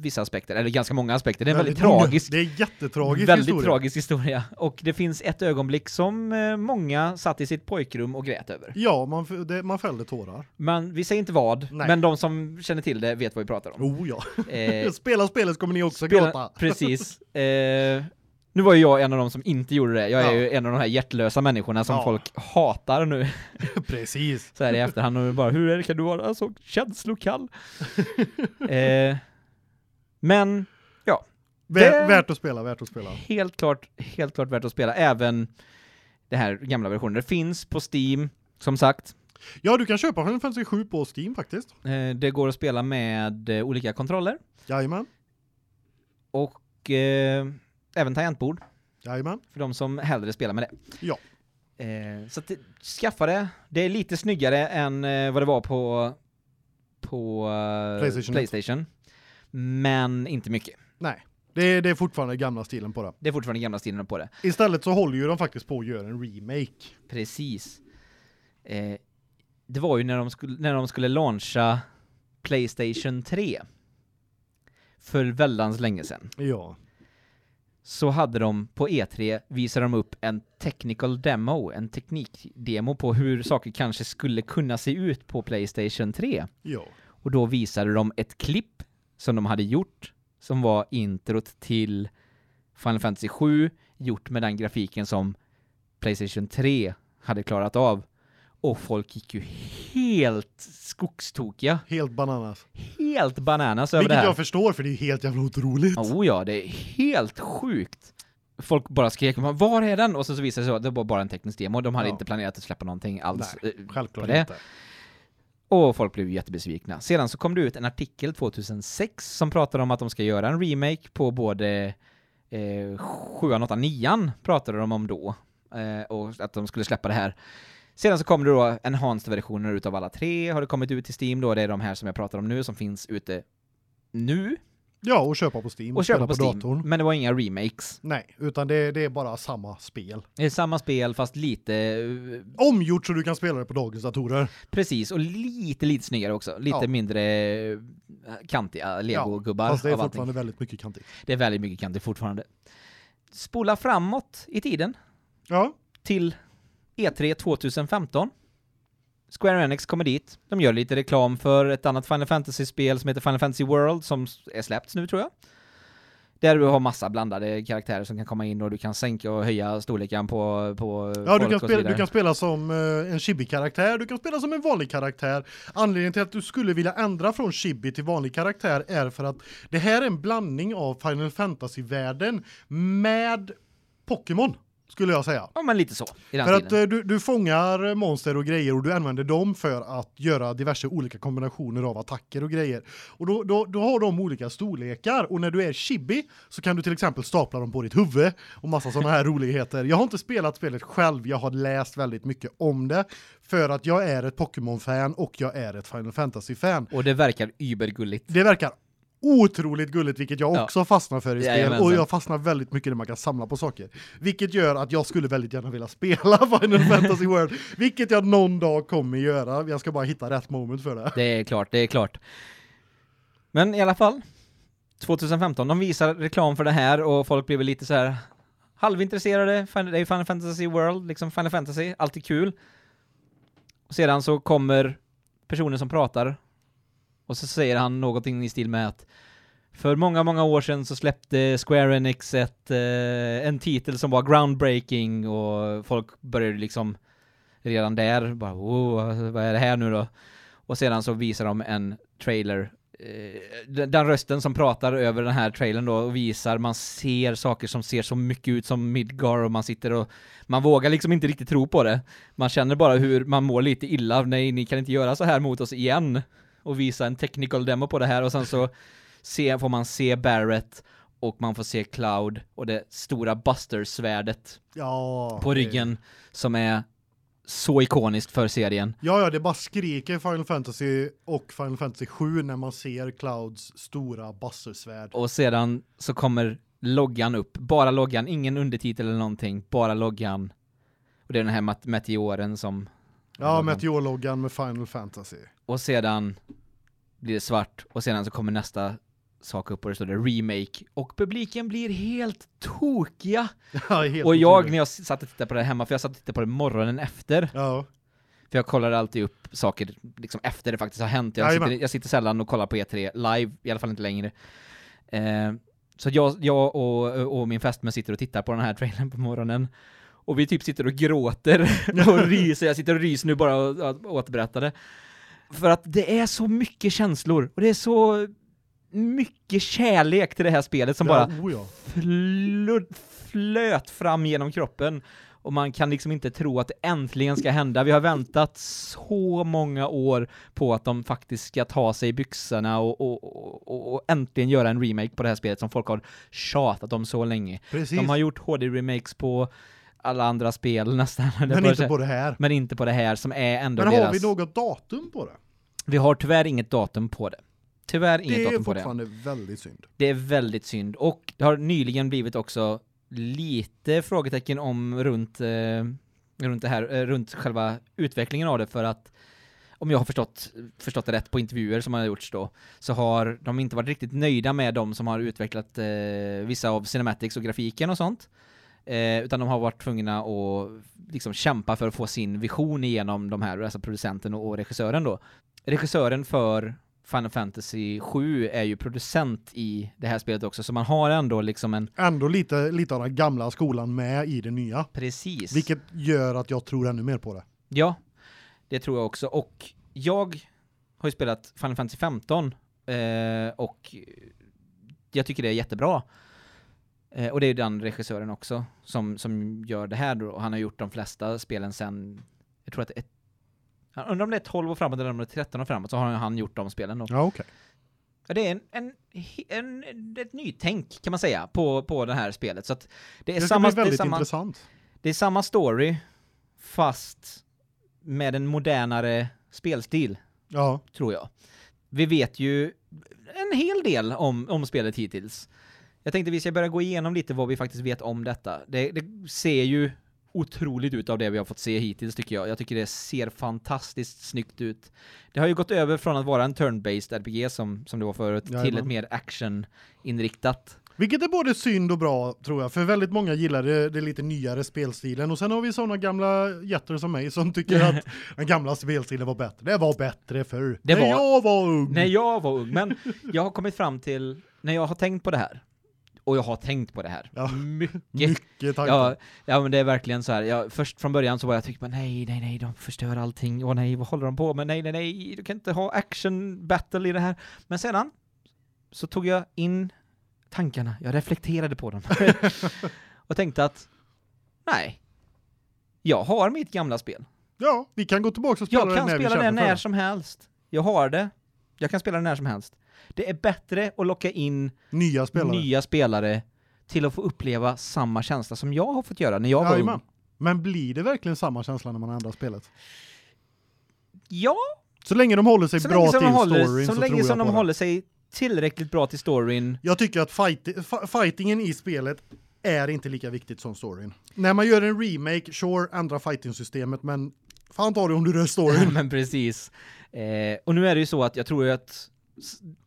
vissa aspekter, eller ganska många aspekter. Det är en väldigt, många- tragisk, Det är jättetragisk väldigt historia. tragisk historia. Och det finns ett ögonblick som eh, många satt i sitt pojkrum och grät över. Ja, man, det, man fällde tårar. Men vi säger inte vad, Nej. men de som känner till det vet vad vi pratar om. Oh ja. Eh, [laughs] Spela spelet kommer ni också spela- gråta. [laughs] Precis. Eh, nu var ju jag en av de som inte gjorde det. Jag är Ja. ju en av de här hjärtlösa människorna som Ja. folk hatar nu. [laughs] precis. Så här i efterhand och bara, hur är det, kan du vara så känslokall? [laughs] eh, men Vä Det- Värt att spela, värt att spela. helt klart, helt klart värt att spela, även det här gamla versionen. Det finns på Steam, som sagt. Ja, du kan köpa Final Fantasy 7 på Steam faktiskt. Eh, det går att spela med eh, olika kontroller Jajamän. och eh, även tangentbord Jajamän. för de som hellre spelar med det. Ja. Eh, så att, skaffa det. Det är lite snyggare än eh, vad det var på på eh, PlayStation. PlayStation. Men inte mycket. Nej. Det är, det är fortfarande gamla stilen på det. Det är fortfarande gamla stilen på det. Istället så håller ju de faktiskt på att göra en remake. Precis. Eh, det var ju när de skulle, när de skulle launcha Playstation 3 för väldans länge sedan. Ja. Så hade de på E3 visade de upp en technical demo, en teknikdemo på hur saker kanske skulle kunna se ut på Playstation 3. Ja. Och då visade de ett klipp som de hade gjort som var introt till Final Fantasy 7 gjort med den grafiken som Playstation 3 hade klarat av. Och folk gick ju helt skogstokiga, Helt bananas. helt bananas över Vilket det här. jag förstår för det är helt jävla otroligt. Oh ja, det är helt sjukt. Folk bara skrek, "Men var är den? Och så, så visade det sig att det var bara en teknisk demo, de hade Ja. inte planerat att släppa någonting alls. Nej, eh, Självklart på det. inte. Och folk blev jättebesvikna. Sedan så kom det ut en artikel 2006 som pratade om att de ska göra en remake på både eh, 7, 8, 9 pratade de om då. Eh, och att de skulle släppa det här. Sedan så kom det då enhanced-versioner utav alla tre, har det kommit ut till Steam då, det är de här som jag pratar om nu som finns ute nu Ja, och köpa på Steam och köpa spela på Steam. datorn. Men det var inga remakes. Nej, utan det, det är bara samma spel. Det är samma spel fast lite, eh, Omgjort så du kan spela det på dagens datorer. precis, och lite, lite snyggare också. Lite Ja. mindre eh, kantiga lego-gubbar Fast det är av allting. fortfarande väldigt mycket kantigt. Det är väldigt mycket kantigt fortfarande. Spola framåt i tiden Ja, till E3 2015. Square Enix kommer dit. De gör lite reklam för ett annat Final Fantasy-spel som heter Final Fantasy World som är släppts nu tror jag. Där du har massa blandade karaktärer som kan komma in och du kan sänka och höja storleken på, på Ja, du kan, spela, du kan spela som eh, en chibi-karaktär, du kan spela som en vanlig karaktär. Anledningen till att du skulle vilja ändra från chibi till vanlig karaktär är för att det här är en blandning av Final Fantasy-världen med Pokémon, skulle jag säga. Ja, men lite så. För att stilen. eh, du, du fångar monster och grejer och du använder dem för att göra diverse olika kombinationer av attacker och grejer. Och då, då, då har de olika storlekar och när du är chibi så kan du till exempel stapla dem på ditt huvud och massa sådana här [laughs] roligheter. Jag har inte spelat spelet själv, jag har läst väldigt mycket om det för att jag är ett Pokémon-fan och jag är ett Final Fantasy-fan. Och det verkar übergulligt. Det verkar otroligt gulligt vilket jag Ja. också fastnar för i spel Jajamensan. och jag fastnar väldigt mycket när man kan samla på saker. Vilket gör att jag skulle väldigt gärna vilja spela [laughs] Final Fantasy World, vilket jag någon dag kommer göra. Jag ska bara hitta rätt moment för det. Det är klart, det är klart. Men i alla fall, 2015, de visar reklam för det här och folk blir väl lite så här halvintresserade. Det är Final Fantasy World, liksom Final Fantasy, alltid kul. Och sedan så kommer personen som pratar och så säger han någonting i stil med att för många, många år sedan så släppte Square Enix ett, eh, en titel som var groundbreaking och folk började liksom redan där bara oh, vad är det här nu då? Och sedan så visar de en trailer eh, den rösten som pratar över den här trailern då och visar, man ser saker som ser så mycket ut som Midgar och man sitter och man vågar liksom inte riktigt tro på det. Man känner bara hur man mår lite illa, nej ni kan inte göra så här mot oss igen och visa en technical demo på det här och sen så se, får man se Barrett och man får se Cloud och det stora Buster-svärdet Ja. på det- ryggen som är så ikoniskt för serien. Ja, ja, det bara skriker Final Fantasy och Final Fantasy 7 när man ser Clouds stora bassersvärd. Och sedan så kommer loggan upp, bara loggan, ingen undertitel eller någonting, bara loggan. Och det är den här meteoren som... Ja, Meteorloggan med Final Fantasy. Och sedan blir det svart och sedan så kommer nästa sak upp och det står det remake och publiken blir helt tokiga. [laughs] Ja, helt och jag otroligt. när jag satt och tittade på det hemma, för jag satt och tittade på det morgonen efter, Ja. för jag kollar alltid upp saker liksom efter det faktiskt har hänt. Jag sitter, jag sitter sällan och kollar på E3 live, i alla fall inte längre. Eh, så jag, jag och, och min fästmö sitter och tittar på den här trailern på morgonen. Och vi typ sitter och gråter [laughs] och [laughs] ryser. Jag sitter och ryser nu bara och, och återberättar det. För att det är så mycket känslor och det är så mycket kärlek till det här spelet som bara Ja, oh ja. flöt, flöt fram genom kroppen. Och man kan liksom inte tro att det äntligen ska hända. Vi har väntat så många år på att de faktiskt ska ta sig i byxorna och, och, och, och äntligen göra en remake på det här spelet som folk har tjatat om så länge. Precis. De har gjort HD-remakes på alla andra spel [laughs] nästan. Men inte på det här. Men inte på det här som är ändå Men deras... har vi något datum på det? Vi har tyvärr inget datum på det. Tyvärr inget Det är datum på det. fortfarande väldigt synd. Det är väldigt synd. Och det har nyligen blivit också lite frågetecken om runt, eh, runt det här, eh, runt själva utvecklingen av det för att om jag har förstått, förstått det rätt på intervjuer som har gjorts då, så har de inte varit riktigt nöjda med de som har utvecklat eh, vissa av cinematics och grafiken och sånt. Eh, utan de har varit tvungna att liksom kämpa för att få sin vision igenom de här, alltså producenten och, och regissören då. Regissören för Final Fantasy 7 är ju producent i det här spelet också, så man har ändå liksom en... Ändå lite, lite av den gamla skolan med i det nya. Precis. Vilket gör att jag tror ännu mer på det. Ja, det tror jag också. Och jag har ju spelat Final Fantasy 15 eh, och jag tycker det är jättebra. Eh, och det är ju den regissören också som, som gör det här då. Och han har gjort de flesta spelen sen, jag tror att är, jag undrar om det är 12 år framåt eller om det är 13 år framåt, så har han gjort de spelen då. Ja, okej. Ja, det är en, en, en, ett nytänk kan man säga på, på det här spelet. Så att det är Det samma, det är samma, intressant. det är samma story, fast med en modernare spelstil, Ja. tror jag. Vi vet ju en hel del om, om spelet hittills. Jag tänkte vi ska börja gå igenom lite vad vi faktiskt vet om detta. Det, det ser ju otroligt ut av det vi har fått se hittills tycker jag. Jag tycker det ser fantastiskt snyggt ut. Det har ju gått över från att vara en turn-based RPG som, som det var förut, till Jajamän. ett mer action-inriktat. Vilket är både synd och bra tror jag, för väldigt många gillar det, det lite nyare spelstilen och sen har vi såna gamla jätter som mig som tycker att [laughs] den gamla spelstilen var bättre. Det var bättre förr. Det när var- jag var ung. När jag var ung, men jag har kommit fram till, när jag har tänkt på det här, Och jag har tänkt på det här. Ja. Mycket. Mycket tankar. Ja, ja men det är verkligen så här. Jag, först från början så var jag tyckte bara nej, nej, nej, de förstör allting. Åh nej, vad håller de på med? Nej, nej, nej, du kan inte ha action battle i det här. Men sedan så tog jag in tankarna, jag reflekterade på dem. [laughs] och tänkte att nej, jag har mitt gamla spel. Ja, vi kan gå tillbaka och spela Jag kan det när vi spela det när som helst. Jag har det. Jag kan spela det när som helst. Det är bättre att locka in Nya spelare. nya spelare till att få uppleva samma känsla som jag har fått göra när jag var ung. Jajamän. Men blir det verkligen samma känsla när man ändrar spelet? Ja, Så länge de håller sig så bra till håller, storyn så så länge som de håller sig tillräckligt bra till storyn. Jag tycker att fight, fi- fightingen i spelet är inte lika viktigt som storyn. När man gör en remake, sure, ändra fighting-systemet, men fan tar det om du rör storyn. [laughs] Men precis. Eh, och nu är det ju så att jag tror ju att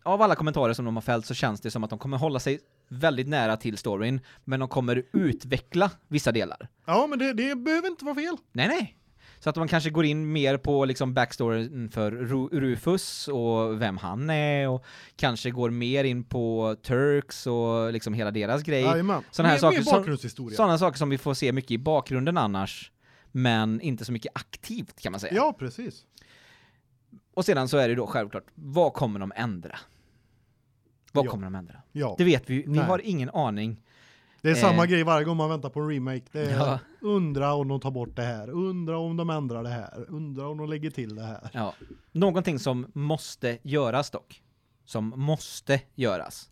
av alla kommentarer som de har fällt så känns det som att de kommer hålla sig väldigt nära till storyn, men de kommer utveckla vissa delar. ja, men det, det behöver inte vara fel. Nej, nej. Så att man kanske går in mer på liksom backstoryn för Ru- Rufus och vem han är och kanske går mer in på Turks och liksom hela deras grej. Såna här Mer- saker bakgrundshistoria. Sådana saker som vi får se mycket i bakgrunden annars, men inte så mycket aktivt kan man säga. Ja, precis. Och sedan så är det då självklart, vad kommer de ändra? Vad Ja. kommer de ändra? Ja. Det vet vi Vi Nej. har ingen aning. Det är samma Eh. grej varje gång man väntar på en remake. Det är Ja. undra om de tar bort det här, undra om de ändrar det här, undra om de lägger till det här. Ja. Någonting som måste göras dock, som måste göras,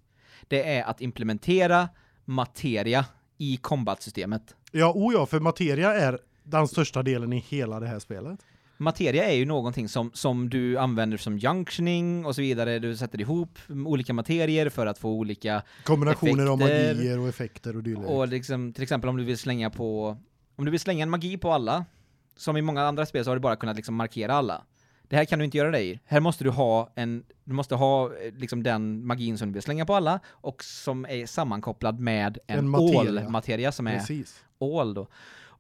det är att implementera materia i combat-systemet. Ja, o ja, för materia är den största delen i hela det här spelet. Materia är ju någonting som, som du använder som junctioning och så vidare. Du sätter ihop olika materier för att få olika Kombinationer av Effekter. magier och effekter och dylikt. Och liksom, till exempel om du vill slänga på, om du vill slänga en magi på alla, som i många andra spel så har du bara kunnat liksom markera alla. Det här kan du inte göra i. Här måste du ha en, du måste ha eh, liksom den magin som du vill slänga på alla och som är sammankopplad med en, En materia. all-materia som är Precis. all då.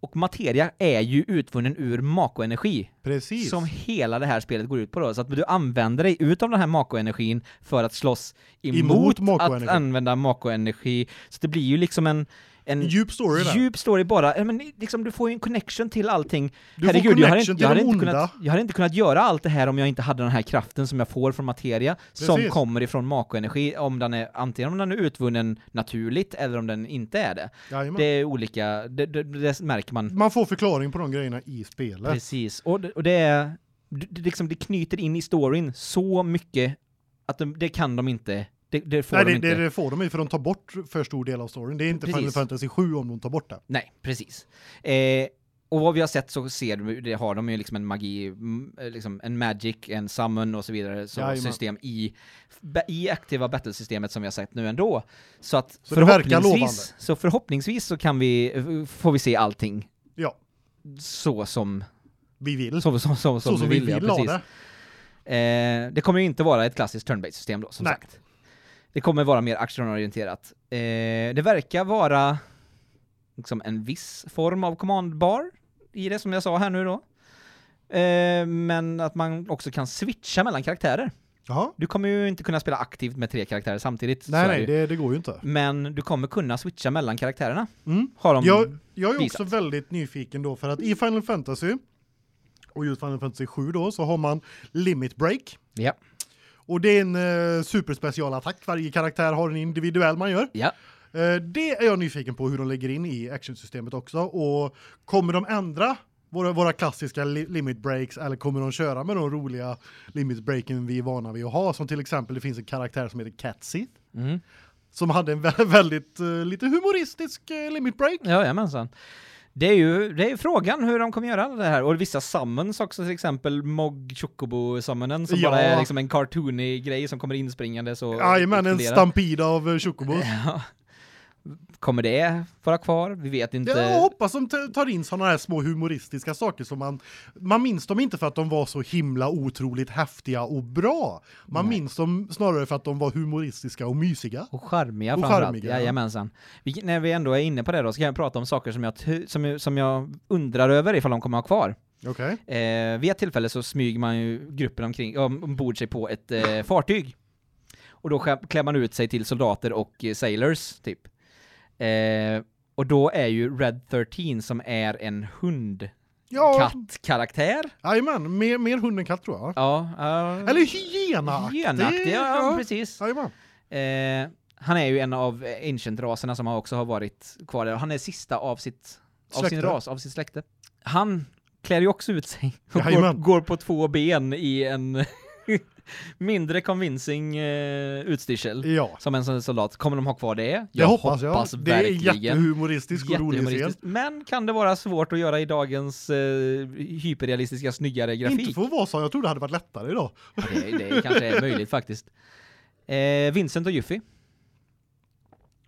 Och materia är ju utvunnen ur mako-energi. Precis. Som hela det här spelet går ut på då. Så att du använder dig utav den här mako-energin för att slåss emot, Emot att använda mako-energi. Så det blir ju liksom en, en djup story där. djup story bara. Men liksom, du får ju en connection till allting. Du Herregud, jag hade, inte, jag, hade inte kunnat, jag hade inte kunnat göra allt det här om jag inte hade den här kraften som jag får från materia, som Precis. kommer ifrån mako-energi, om den är, antingen om den är utvunnen naturligt eller om den inte är det. Jajamän. Det är olika, det, det, det märker man Man får förklaring på de grejerna i spelet. Precis, och det, och det är, det liksom, det knyter in i storyn så mycket att de, det kan de inte, det, det får Nej, de det, inte. det, får de ju för de tar bort för stor del av storyn. Det är inte Final Precis. Fantasy 7 om de tar bort det. Nej, precis. Eh, och vad vi har sett så ser de, det har de ju liksom en magi, mm, eh, liksom en magic, en summon och så vidare, så Jajamän. system i, i aktiva battlesystemet som vi har sett nu ändå. Så att Så förhoppningsvis, så förhoppningsvis så kan vi, eh, får vi se allting Ja, så som, vi vill. så, så, så, Så som vi vill ja, ha precis. det. Eh, det kommer ju inte vara ett klassiskt turn-based system då, som Nej. sagt. Det kommer vara mer actionorienterat. Eh, det verkar vara liksom en viss form av command bar i det, som jag sa här nu då. Eh, men att man också kan switcha mellan karaktärer. Jaha. Du kommer ju inte kunna spela aktivt med tre karaktärer samtidigt. Nej, nej, det, det går ju inte. Men du kommer kunna switcha mellan karaktärerna. Mm. Har de Jag, jag är visat. också väldigt nyfiken då för att i Final Fantasy och just Final Fantasy 7 då så har man limit break Ja. Och det är en uh, superspecialattack. Varje karaktär har en individuell man gör. Ja. Eh, det är jag nyfiken på hur de lägger in i actionsystemet också och kommer de ändra våra, våra klassiska li limit breaks eller kommer de köra med de roliga limit breaken vi är vana vid att ha som till exempel det finns en karaktär som heter Catsy Mm. som hade en vä [laughs] väldigt eh, lite humoristisk eh, limit break. Ja, jajamensan. Det är ju det är frågan hur de kommer göra det här. Och vissa summons också, till exempel Mog Chocobo summonen som Ja. bara är liksom en cartoonig grej som kommer inspringande så Jajamän, en exploderar. stampid av eh, chocobos. [laughs] Ja. Kommer det vara kvar? Vi vet inte. Jag hoppas de tar in sådana här små humoristiska saker som man man minns dem inte för att de var så himla otroligt häftiga och bra. Man Nej. minns dem snarare för att de var humoristiska och mysiga. Och charmiga Och framförallt. Jajamensan. Vi, när vi ändå är inne på det då, så kan jag prata om saker som jag, som, som jag undrar över ifall de kommer ha kvar. Okej. Eh, vid ett tillfälle så smyger man ju gruppen omkring, om- ombord sig på ett eh, fartyg. Och då klär man ut sig till soldater och eh, sailors, typ. Eh, och då är ju Red 13 som är en hund Ja, kattkaraktär. jajamän, mer, mer hund än katt tror jag. Ja, uh, Eller hyenaaktig. hyenaktig, ja, ja, precis. Jajamän. Eh, han är ju en av ancient-raserna som också har varit kvar där. Han är sista av sitt av sin ras, av sitt släkte. Han klär ju också ut sig och går, går på två ben i en mindre convincing eh, utstyrsel. Ja, Som en sån soldat. Kommer de ha kvar det? det hoppas jag. det är verkligen. jättehumoristisk och rolig scen. Jättehumoristiskt. Men kan det vara svårt att göra i dagens eh, hyperrealistiska, snyggare grafik? Inte för vara så, jag trodde det hade varit lättare idag. Det, det kanske är möjligt [laughs] faktiskt. Eh, Vincent och Juffy,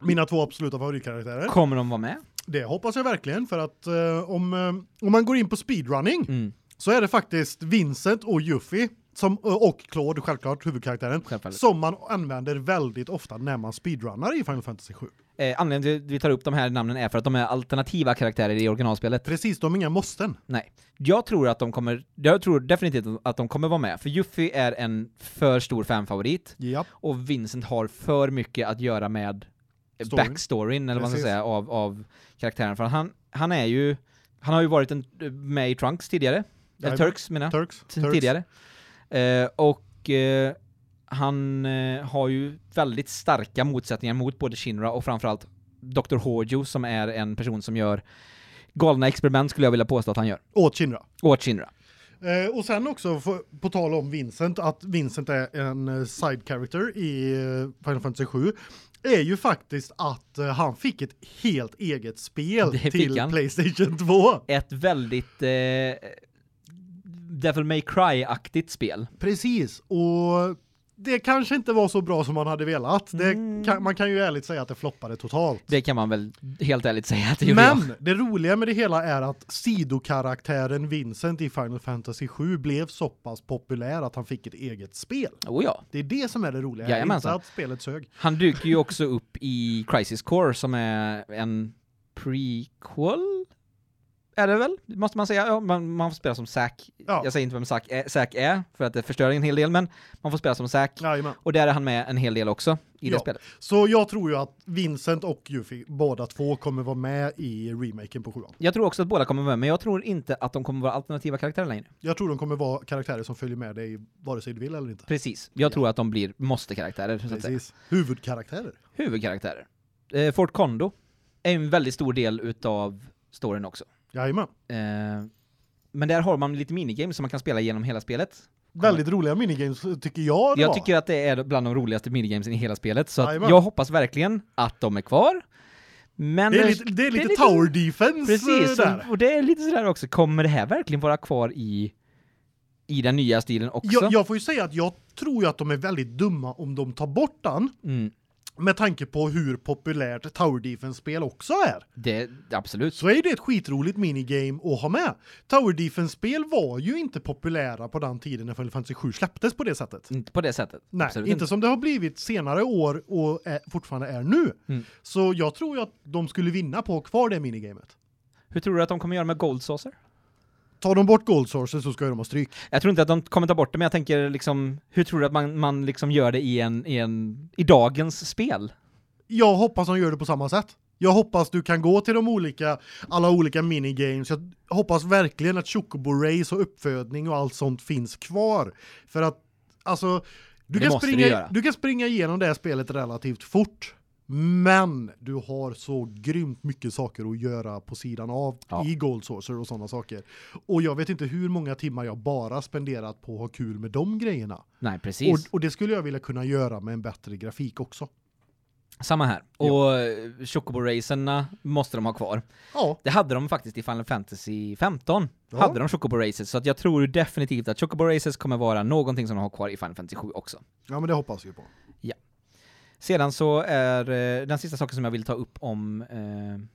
Mina två absoluta favoritkaraktärer. kommer de vara med? Det hoppas jag verkligen för att eh, om, eh, om man går in på speedrunning Mm, så är det faktiskt Vincent och Juffy som, eh, och Claude självklart huvudkaraktären självfallet. som man använder väldigt ofta när man speedrunnar i Final Fantasy 7. Eh, anledningen till att vi tar upp de här namnen är för att de är alternativa karaktärer i originalspelet. Precis, de är inga måsten. Nej. Jag tror att de kommer, jag tror definitivt att de kommer vara med, för Juffy är en för stor fanfavorit, Ja. och Vincent har för mycket att göra med Storyn. backstoryn, eller vad man ska Precis. säga, av, av karaktären. För han, han är ju, han har ju varit en, med i Trunks tidigare, eller Jajamän. Turks menar jag. Turks. Turks. tidigare. Eh, och eh, han eh, har ju väldigt starka motsättningar mot både Shinra och framförallt Dr. Hojo som är en person som gör galna experiment skulle jag vilja påstå att han gör. Åt Shinra. Åt Shinra. Eh, och sen också, för, på tal om Vincent, att Vincent är en eh, side character i eh, Final Fantasy 7 är ju faktiskt att han fick ett helt eget spel [laughs] till han. Playstation 2. Ett väldigt eh, Devil May Cry-aktigt spel. Precis, och det kanske inte var så bra som man hade velat. Mm. kan, man kan ju ärligt säga att det floppade totalt. Det kan man väl helt ärligt säga att det gjorde jag. Men det roliga med det hela är att sidokaraktären Vincent i Final Fantasy 7 blev så pass populär att han fick ett eget spel. Oh ja. Det är det som är det roliga, inte Jajamensan. att spelet sög. Han dyker ju också upp i Crisis Core som är en prequel? Är det väl? Måste man säga. Ja, man, man får spela som Zack. Ja. Jag säger inte vem Zack är, Zack är, för att det förstör en hel del, men man får spela som Zack. Och där är han med en hel del också, i det Ja. spelet. Så jag tror ju att Vincent och Yuffie, båda två, kommer vara med i remaken på 7 Jag tror också att båda kommer vara med, men jag tror inte att de kommer vara alternativa karaktärer längre. Jag tror de kommer vara karaktärer som följer med dig vare sig du vill eller inte. Precis. Jag Ja. tror att de blir måste-karaktärer. Precis. Huvudkaraktärer. Huvudkaraktärer. Eh, Fort Kondo är en väldigt stor del utav storyn också. Jajamän. Eh, men där har man lite minigames som man kan spela genom hela spelet. Väldigt roliga minigames tycker jag det Jag var. tycker att det är bland de roligaste minigamesen i hela spelet, så jag hoppas verkligen att de är kvar. Men det är lite, det är lite, lite- tower defense precis, eh, där. och, och det är lite sådär också, kommer det här verkligen vara kvar i, i den nya stilen också? Jag, jag får ju säga att jag tror ju att de är väldigt dumma om de tar bort den Mm, med tanke på hur populärt tower defense-spel också är. det, absolut. Så är det ett skitroligt minigame att ha med. Tower defense-spel var ju inte populära på den tiden när Final Fantasy 7 släpptes på det sättet. Inte på det sättet. Nej, absolut inte som det har blivit senare år och är, fortfarande är nu. Mm. Så jag tror ju att de skulle vinna på att ha kvar det minigamet. Hur tror du att de kommer göra med Gold Saucer? Tar de bort gold sources så ska de ha stryk. Jag tror inte att de kommer ta bort det, men jag tänker liksom, hur tror du att man, man liksom gör det i en, i en, i dagens spel? Jag hoppas de gör det på samma sätt. Jag hoppas du kan gå till de olika, alla olika minigames. Jag hoppas verkligen att Chocobo Race och uppfödning och allt sånt finns kvar. För att, alltså, du Det kan, du springa, göra. du kan springa igenom det här spelet relativt fort. Men du har så grymt mycket saker att göra på sidan av Ja. i Gold Sorcerer och sådana saker. Och jag vet inte hur många timmar jag bara spenderat på att ha kul med de grejerna. Nej, precis. Och, och det skulle jag vilja kunna göra med en bättre grafik också. Samma här. Och eh, Chocobo-racerna måste de ha kvar. Ja, Det hade de faktiskt i Final Fantasy 15. Ja. Hade de Chocobo Races, så att jag tror definitivt att Chocobo Races kommer vara någonting som de har kvar i Final Fantasy 7 också. ja men det hoppas vi på. Sedan så är eh, den sista saken som jag vill ta upp om eh,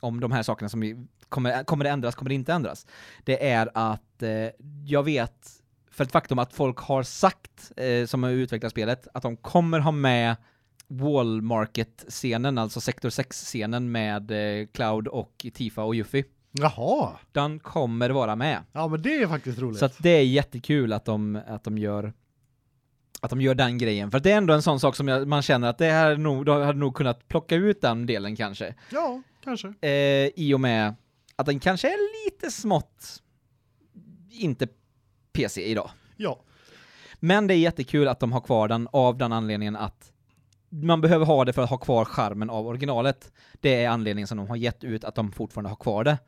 om de här sakerna som kommer, kommer det ändras, kommer det inte ändras? Det är att eh, jag vet för ett faktum att folk har sagt, eh, som har utvecklat spelet, att de kommer ha med Wall Market-scenen, alltså Sektor 6-scenen med eh, Cloud och Tifa och Yuffie. Jaha, Den kommer vara med. ja men det är faktiskt roligt. Så att det är jättekul att de, att de gör Att de gör den grejen. För det är ändå en sån sak som jag, man känner att det här nog, de hade nog kunnat plocka ut den delen kanske. Ja, kanske. Eh, I och med att den kanske är lite smått inte PC idag. Ja. Men det är jättekul att de har kvar den av den anledningen att man behöver ha det för att ha kvar charmen av originalet. Det är anledningen som de har gett ut att de fortfarande har kvar det.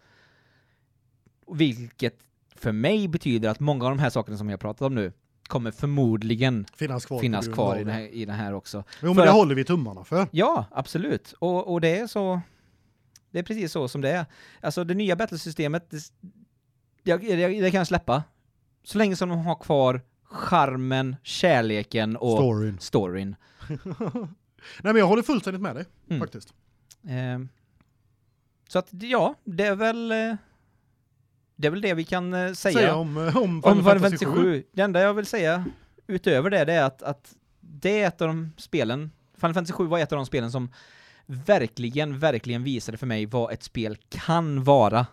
Vilket för mig betyder att många av de här sakerna som jag pratat om nu kommer förmodligen Finnas kvar. finnas kvar i det. den, här, i den här också. Jo, men för det att- håller vi tummarna för. Ja, absolut. Och, och det är så... Det är precis så som det är. Alltså det nya battlesystemet, det, jag, jag, det kan jag släppa. Så länge som de har kvar charmen, kärleken och Storyn. storyn. [laughs] Nej men jag håller fullständigt med dig Mm. faktiskt. Eh, så att ja, det är väl... eh, Det är väl det vi kan eh, säga. Säga om, eh, om om Final Fantasy Fantasy 7. 7. Det enda jag vill säga utöver det, det är att, att det är ett av de spelen, Final Fantasy 7 var ett av de spelen som verkligen, verkligen visade för mig vad ett spel kan vara.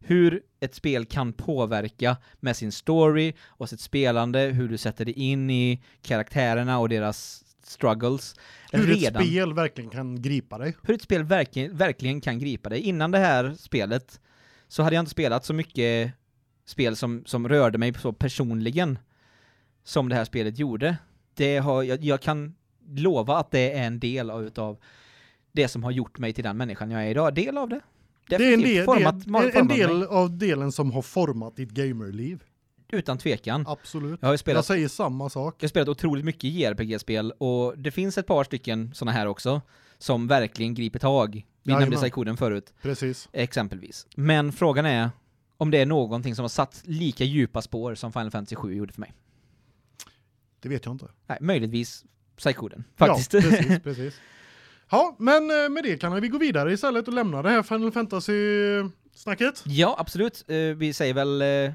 Hur ett spel kan påverka med sin story och sitt spelande, hur du sätter dig in i karaktärerna och deras struggles. Hur ett Redan- spel verkligen kan gripa dig. hur ett spel verkligen, verkligen kan gripa dig. Innan det här spelet så hade jag inte spelat så mycket spel som, som rörde mig så personligen som det här spelet gjorde. Det har, jag, jag kan lova att det är en del av utav det som har gjort mig till den människan jag är idag. Del av det. Det är en, Definitivt del, format, det är en del av delen som har format ditt gamerliv. utan tvekan. Absolut. Jag har ju Jag spelat säger samma sak. Jag har spelat otroligt mycket JRPG-spel och det finns ett par stycken såna här också som verkligen griper tag. Vi Jajamän. nämnde Psykoden förut. Precis. Exempelvis. Men frågan är om det är någonting som har satt lika djupa spår som Final Fantasy 7 gjorde för mig. Det vet jag inte. Nej, möjligtvis Psykoden, faktiskt. Ja, precis, [laughs] precis. Ja, men eh, med det kan vi gå vidare istället och lämna det här Final Fantasy-snacket. ja, absolut. Eh, vi säger väl eh,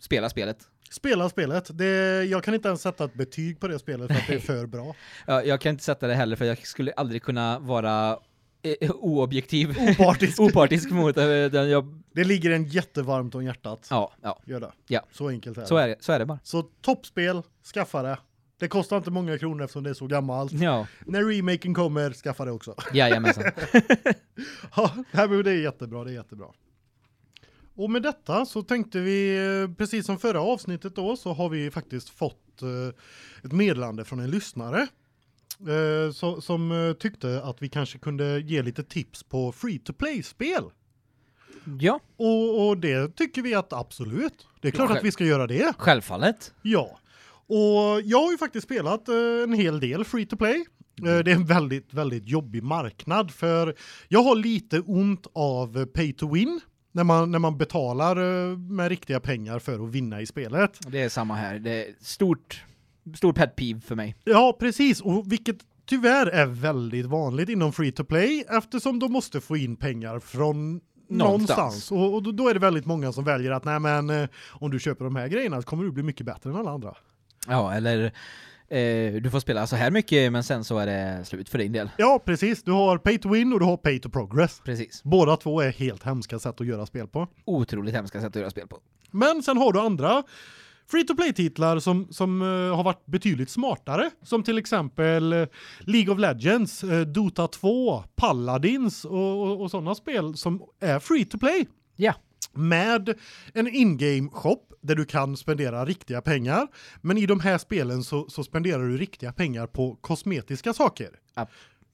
spela spelet. Spela spelet. Det, jag kan inte ens sätta ett betyg på det spelet för att det är för bra. [laughs] Ja, jag kan inte sätta det heller för jag skulle aldrig kunna vara eh, oobjektiv. Opartisk. [laughs] Opartisk mot eh, den jag... Det ligger en jättevarmt om hjärtat. Ja, ja. Gör det. Ja. Så enkelt är det. Så är det, så är det bara. Så toppspel, skaffa det. Det kostar inte många kronor eftersom det är så gammalt. Ja, När remaken kommer, skaffa det också. jajamensan. [laughs] Ja, det är jättebra, det är jättebra. Och med detta så tänkte vi, eh, precis som förra avsnittet då, så har vi faktiskt fått eh, ett meddelande från en lyssnare. eh, så, som tyckte att vi kanske kunde ge lite tips på free to play-spel. Ja, Och, och det tycker vi att absolut. Det är klart själv- att vi ska göra det. självfallet. Ja. Och jag har ju faktiskt spelat en hel del free to play. Eh, det är en väldigt väldigt jobbig marknad för jag har lite ont av pay to win när man när man betalar eh, med riktiga pengar för att vinna i spelet. Det är samma här. Det är stort, stort pet peeve för mig. Ja, precis och vilket tyvärr är väldigt vanligt inom free to play eftersom de måste få in pengar från Någonstans. någonstans. Och, och då- är det väldigt många som väljer att nej men eh, om du köper de här grejerna så kommer du bli mycket bättre än alla andra. Ja, eller eh, du får spela så här mycket men sen så är det slut för din del. Ja, precis. Du har pay to win och du har pay to progress. Precis. Båda två är helt hemska sätt att göra spel på. Otroligt hemska sätt att göra spel på. Men sen har du andra free to play titlar som som eh, har varit betydligt smartare som till exempel eh, League of Legends, eh, Dota 2, Paladins och och, och sådana spel som är free to play Ja. Med en in-game shop där du kan spendera riktiga pengar, men i de här spelen så så spenderar du riktiga pengar på kosmetiska saker. Ja.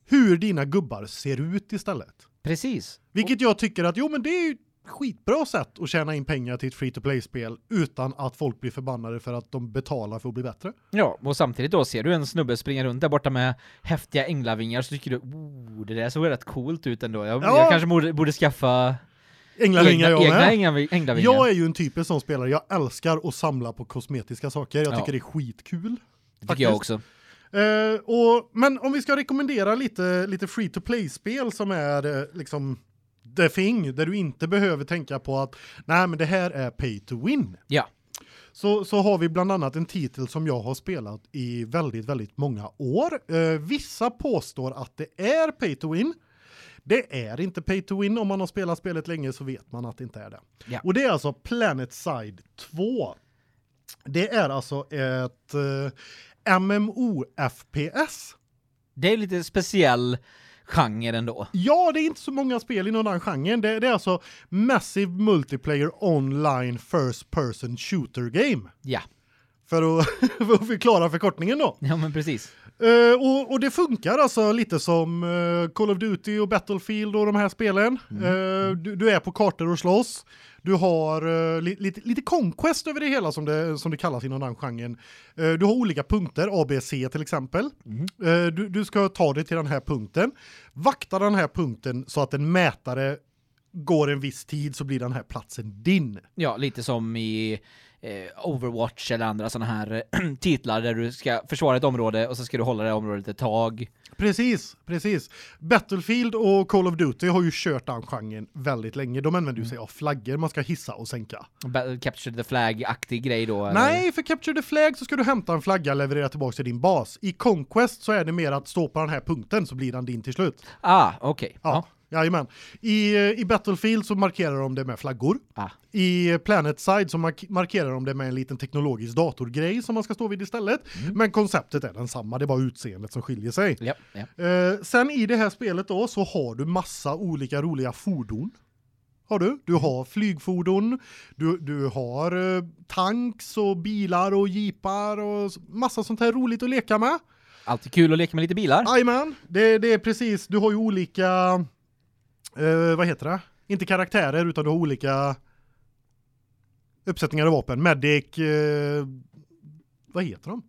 Hur dina gubbar ser ut istället. Precis. Vilket jag tycker att jo men det är ju skitbra sätt att tjäna in pengar till ett free to play spel utan att folk blir förbannade för att de betalar för att bli bättre. Ja, och samtidigt då ser du en snubbe springa runt där borta med häftiga änglavingar så tycker du oh, det där såg rätt coolt ut ändå. Jag, Ja. jag kanske borde, borde skaffa Änglavingar jag med. änglavingar. Jag är ju en typisk sån spelare. Jag älskar att samla på kosmetiska saker. Jag Ja. tycker det är skitkul. det tycker jag också. Eh, och men om vi ska rekommendera lite lite free to play spel som är eh, liksom the thing där du inte behöver tänka på att nej men det här är pay to win. Ja. Så så har vi bland annat en titel som jag har spelat i väldigt väldigt många år. Eh, vissa påstår att det är pay to win. Det är inte pay to win om man har spelat spelet länge så vet man att det inte är det. Ja. Och det är alltså Planet Side 2. Det är alltså ett eh, MMO-FPS. Det är lite speciell genre ändå. Ja, det är inte så många spel inom den genren. Det, det är alltså Massive Multiplayer Online First Person Shooter Game. Ja. För att, [laughs] för att förklara förkortningen då. Ja, men precis. Uh, och, och det funkar alltså lite som uh, Call of Duty och Battlefield och de här spelen. Mm. Uh, du, du, är på kartor och slåss. Du har li, lite, lite conquest över det hela som det, som det kallas inom den genren. du har olika punkter, A, B, C till exempel. Mm. Du, du ska ta dig till den här punkten. Vakta den här punkten så att en mätare går en viss tid så blir den här platsen din. Ja, lite som i Overwatch eller andra sådana här [clears throat] titlar där du ska försvara ett område och så ska du hålla det området ett tag. Precis, precis. Battlefield och Call of Duty har ju kört den genren väldigt länge. De använder ju mm. sig av flaggor man ska hissa och sänka. Capture the flag-aktig grej då? Nej, eller? för Capture the flag så ska du hämta en flagga och leverera tillbaka till din bas. I Conquest så är det mer att stå på den här punkten så blir den din till slut. Ah, okej. Okay. Ja. ja. Jajamän. I, I Battlefield så markerar de det med flaggor. Ah. I Planetside så mark markerar de det med en liten teknologisk datorgrej som man ska stå vid istället. Mm. Men konceptet är densamma, det är bara utseendet som skiljer sig. Yep, yep. Eh, sen i det här spelet då så har du massa olika roliga fordon. Har du? Du har flygfordon, du, du har eh, tanks och bilar och jeepar och massa sånt här roligt att leka med. Alltid kul att leka med lite bilar. Jajamän, det, det är precis, du har ju olika eh, vad heter det? Inte karaktärer utan du har olika uppsättningar av vapen. Medic eh, vad heter de?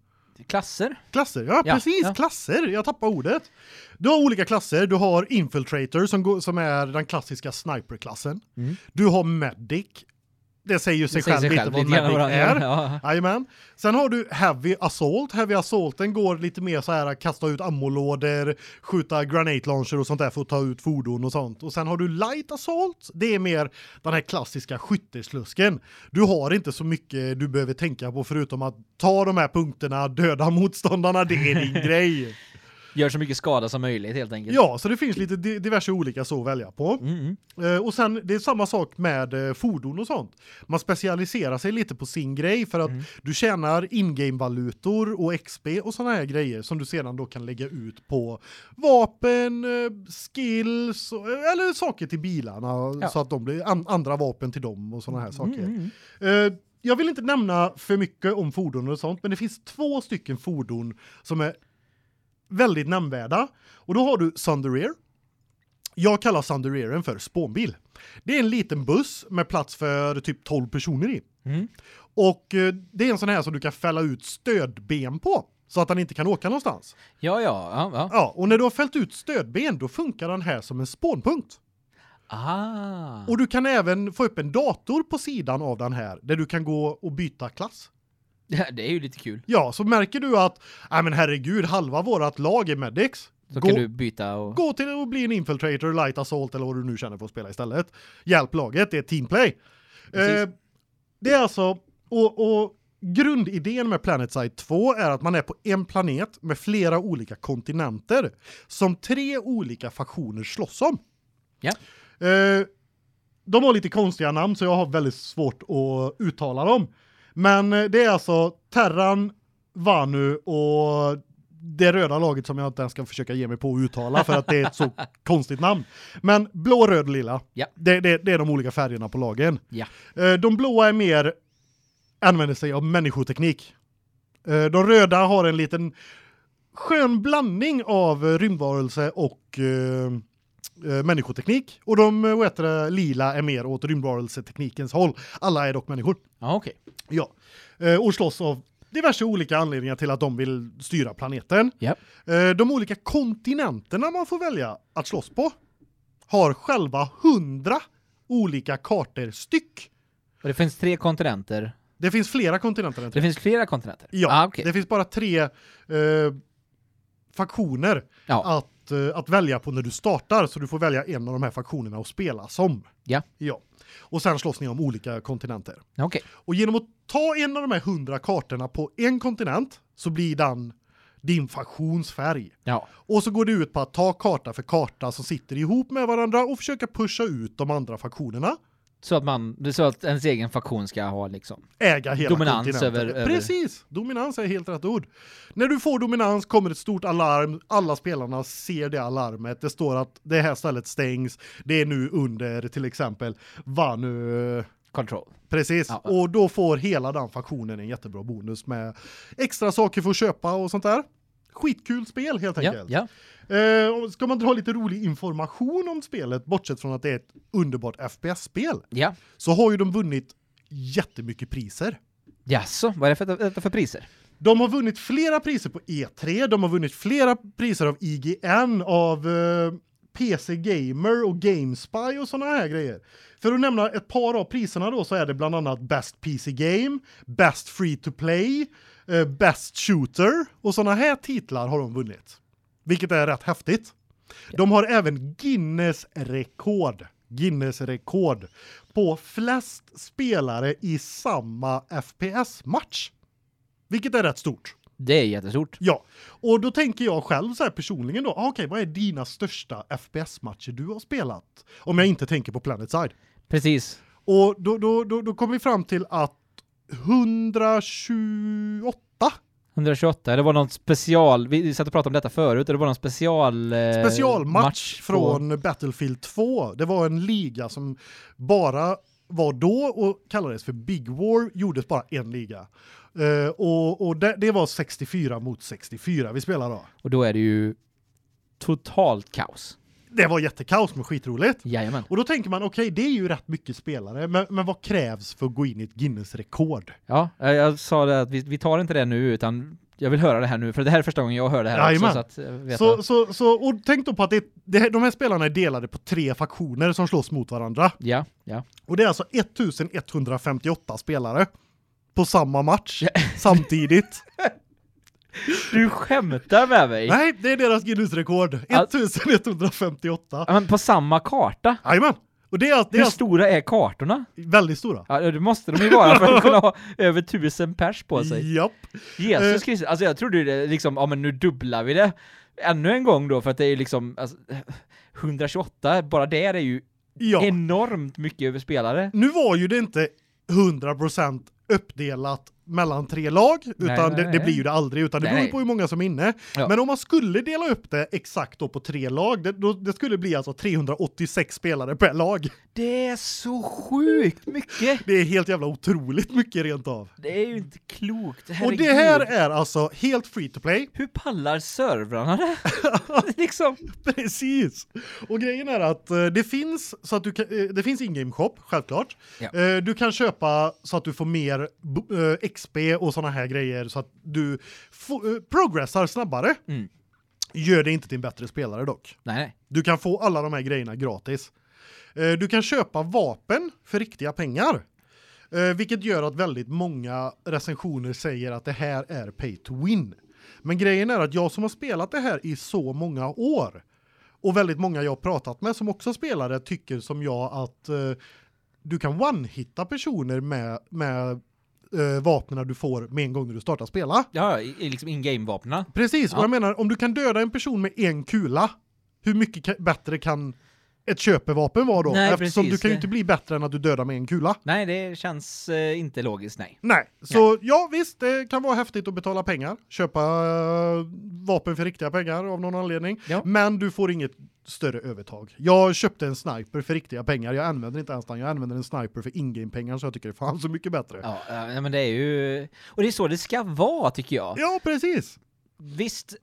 Klasser? Klasser, ja, ja precis, ja. klasser. Jag tappar ordet. Du har olika klasser. Du har infiltrator som går, som är den klassiska sniperklassen. Mm. Du har medic det säger ju sig själv sig lite vad Magic är. [laughs] Ja. Jajamän. Sen har du Heavy Assault. Heavy Assaulten går lite mer så här kasta ut ammolådor, skjuta granate launcher och sånt där för att ta ut fordon och sånt. Och sen har du Light Assault. Det är mer den här klassiska skytteslusken. Du har inte så mycket du behöver tänka på förutom att ta de här punkterna, döda motståndarna, det är din [laughs] grej. Gör så mycket skada som möjligt helt enkelt. Ja, så det finns lite diverse olika så att välja på. Mm. Uh, och sen det är samma sak med uh, fordon och sånt. Man specialiserar sig lite på sin grej för att mm. du tjänar in-game valutor och XP och såna här grejer som du sedan då kan lägga ut på vapen, uh, skills eller saker till bilarna ja. så att de blir an andra vapen till dem och såna här saker. Mm. jag vill inte nämna för mycket om fordon och sånt, men det finns två stycken fordon som är väldigt namnvärda. Och då har du Sunderear. Jag kallar Sunderearen för spånbil. Det är en liten buss med plats för typ 12 personer i. Mm. Och eh, det är en sån här som du kan fälla ut stödben på så att han inte kan åka någonstans. Ja, ja, ja, ja. Ja, och när du har fällt ut stödben då funkar den här som en spånpunkt. Ah. Och du kan även få upp en dator på sidan av den här där du kan gå och byta klass. Ja, det är ju lite kul. Ja, så märker du att nej men herregud, halva vårat lag är medics. Så gå, kan du byta och gå till att bli en infiltrator, light assault eller vad du nu känner för att spela istället. Hjälp laget, det är teamplay. Eh, det är alltså och, och grundidén med PlanetSide 2 är att man är på en planet med flera olika kontinenter som tre olika faktioner slåss om. Ja. Eh, de har lite konstiga namn så jag har väldigt svårt att uttala dem. Men eh, det är alltså Terran, Vanu och det röda laget som jag inte ens ska försöka ge mig på att uttala för att det är ett så [laughs] konstigt namn. Men blå, röd, lila. Ja. Det, det, det är de olika färgerna på lagen. Ja. Eh, de blåa är mer använder sig av människoteknik. Eh, de röda har en liten skön blandning av rymdvarelse och eh, människoteknik och de vad heter det, lila är mer åt rymdvarelseteknikens håll. Alla är dock människor. Ja, okej. Okay. Ja. Eh, och slåss av diverse olika anledningar till att de vill styra planeten. Yep. Eh, de olika kontinenterna man får välja att slåss på har själva hundra olika kartor styck. Och det finns tre kontinenter. Det finns flera kontinenter. Det finns flera kontinenter. Ja, ah, okay. det finns bara tre eh, faktioner ja. att Eh, att välja på när du startar så du får välja en av de här faktionerna att spela som. Ja. Ja. Och sen slåss ni om olika kontinenter. Okay. Och genom att ta en av de här hundra kartorna på en kontinent så blir den din faktionsfärg. Ja. Och så går det ut på att ta karta för karta som sitter ihop med varandra och försöka pusha ut de andra faktionerna Så att man, så att ens egen faktion ska ha liksom. äga hela Dominans över- över- Precis, dominans är helt rätt ord. När du får dominans kommer ett stort alarm, alla spelarna ser det alarmet, det står att det här stället stängs, det är nu under till exempel Vanu Control. Precis, Ja. och då får hela den faktionen en jättebra bonus med extra saker för att köpa och sånt där. Skitkul spel helt Ja, enkelt. ja. Eh, ska man dra lite rolig information om spelet, bortsett från att det är ett underbart FPS-spel, Ja. så har ju de vunnit jättemycket priser. Jaså, vad är det för, för priser? De har vunnit flera priser på E3, de har vunnit flera priser av IGN, av eh, PC Gamer och GameSpy och såna här grejer. För att nämna ett par av priserna då så är det bland annat Best PC Game, Best Free to Play, eh, Best Shooter och såna här titlar har de vunnit. Vilket är rätt häftigt. De har även Guinness rekord. Guinness rekord på flest spelare i samma FPS-match. Vilket är rätt stort. Det är jättestort. Ja, och då tänker jag själv så här personligen då, ah, okej, vad är dina största FPS-matcher du har spelat? Om jag inte tänker på PlanetSide. Precis. Och då, då, då, då kom vi fram till att 128 128, det var någon special, vi satt och pratade om detta förut, det var någon special... Eh, specialmatch match på- från Battlefield 2. Det var en liga som bara var då och kallades för Big War, gjordes bara en liga. Eh, och och det, det var 64 mot 64 vi spelade då. Och då är det ju totalt kaos. Det var jättekaos men skitroligt. Jajamän. Och då tänker man, okej, det är ju rätt mycket spelare, men, men vad krävs för att gå in i ett Guinness-rekord? Ja, jag, jag sa det att vi, vi tar inte det nu, utan jag vill höra det här nu, för det här är första gången jag hör det här Jajamän. också, så att jag vet Så, så, så, och tänk då på att det, det, de här spelarna är delade på tre faktioner som slåss mot varandra. Ja, ja. Och det är alltså 1158 spelare på samma match samtidigt. [laughs] Du skämtar med mig? Nej, det är deras Guinness-rekord. All- 1158. Ja, men på samma karta? Jajamän! Och det är, det Hur är stora är kartorna? väldigt stora. Ja, det måste de ju vara för att kunna ha [laughs] över tusen pers på sig. Japp. Jesus Eh. Kristus, alltså jag trodde det liksom, ja men nu dubblar vi det ännu en gång då, för att det är ju liksom, alltså, 128, bara där är ju Ja. enormt mycket över spelare. Nu var ju det inte 100% uppdelat mellan tre lag, utan nej, det, det nej. blir ju det aldrig, utan det Nej, beror nej. på hur många som är inne. Ja. Men om man skulle dela upp det exakt då på tre lag, det, då, det skulle bli alltså 386 spelare per lag. Det är så sjukt mycket! Det är helt jävla otroligt mycket rent av. Det är ju inte klokt, Och herregud. det här är alltså helt free to play. Hur pallar servrarna det? [laughs] liksom. Precis. Och grejen är att eh, det finns så att du kan, eh, det finns in-game shop självklart. Ja. Eh, du kan köpa så att du får mer XP och såna här grejer så att du eh, progressar snabbare. Mm. Gör det inte till en bättre spelare dock. Nej, nej. Du kan få alla de här grejerna gratis. Eh, du kan köpa vapen för riktiga pengar. Eh, vilket gör att väldigt många recensioner säger att det här är pay to win. Men grejen är att jag som har spelat det här i så många år och väldigt många jag har pratat med som också spelar det tycker som jag att eh, du kan one-hitta personer med, med eh, vapnen du får med en gång när du startar spela. Ja, i, liksom in-game-vapnen. Precis, och Ja. jag menar om du kan döda en person med en kula, hur mycket bättre kan ett köpevapen vara då? Nej, Eftersom precis, du kan ju det- inte bli bättre än att du dödar med en kula. Nej, det känns eh, inte logiskt, nej. Nej, så ja visst, det kan vara häftigt att betala pengar, köpa eh, vapen för riktiga pengar av någon anledning, Ja. men du får inget större övertag. Jag köpte en sniper för riktiga pengar, jag använder inte ens den, jag använder en sniper för in-game pengar så jag tycker det är fan så mycket bättre. Ja, Ja, ja, men det är ju... Och det är så det ska vara, tycker jag. precis. Visst,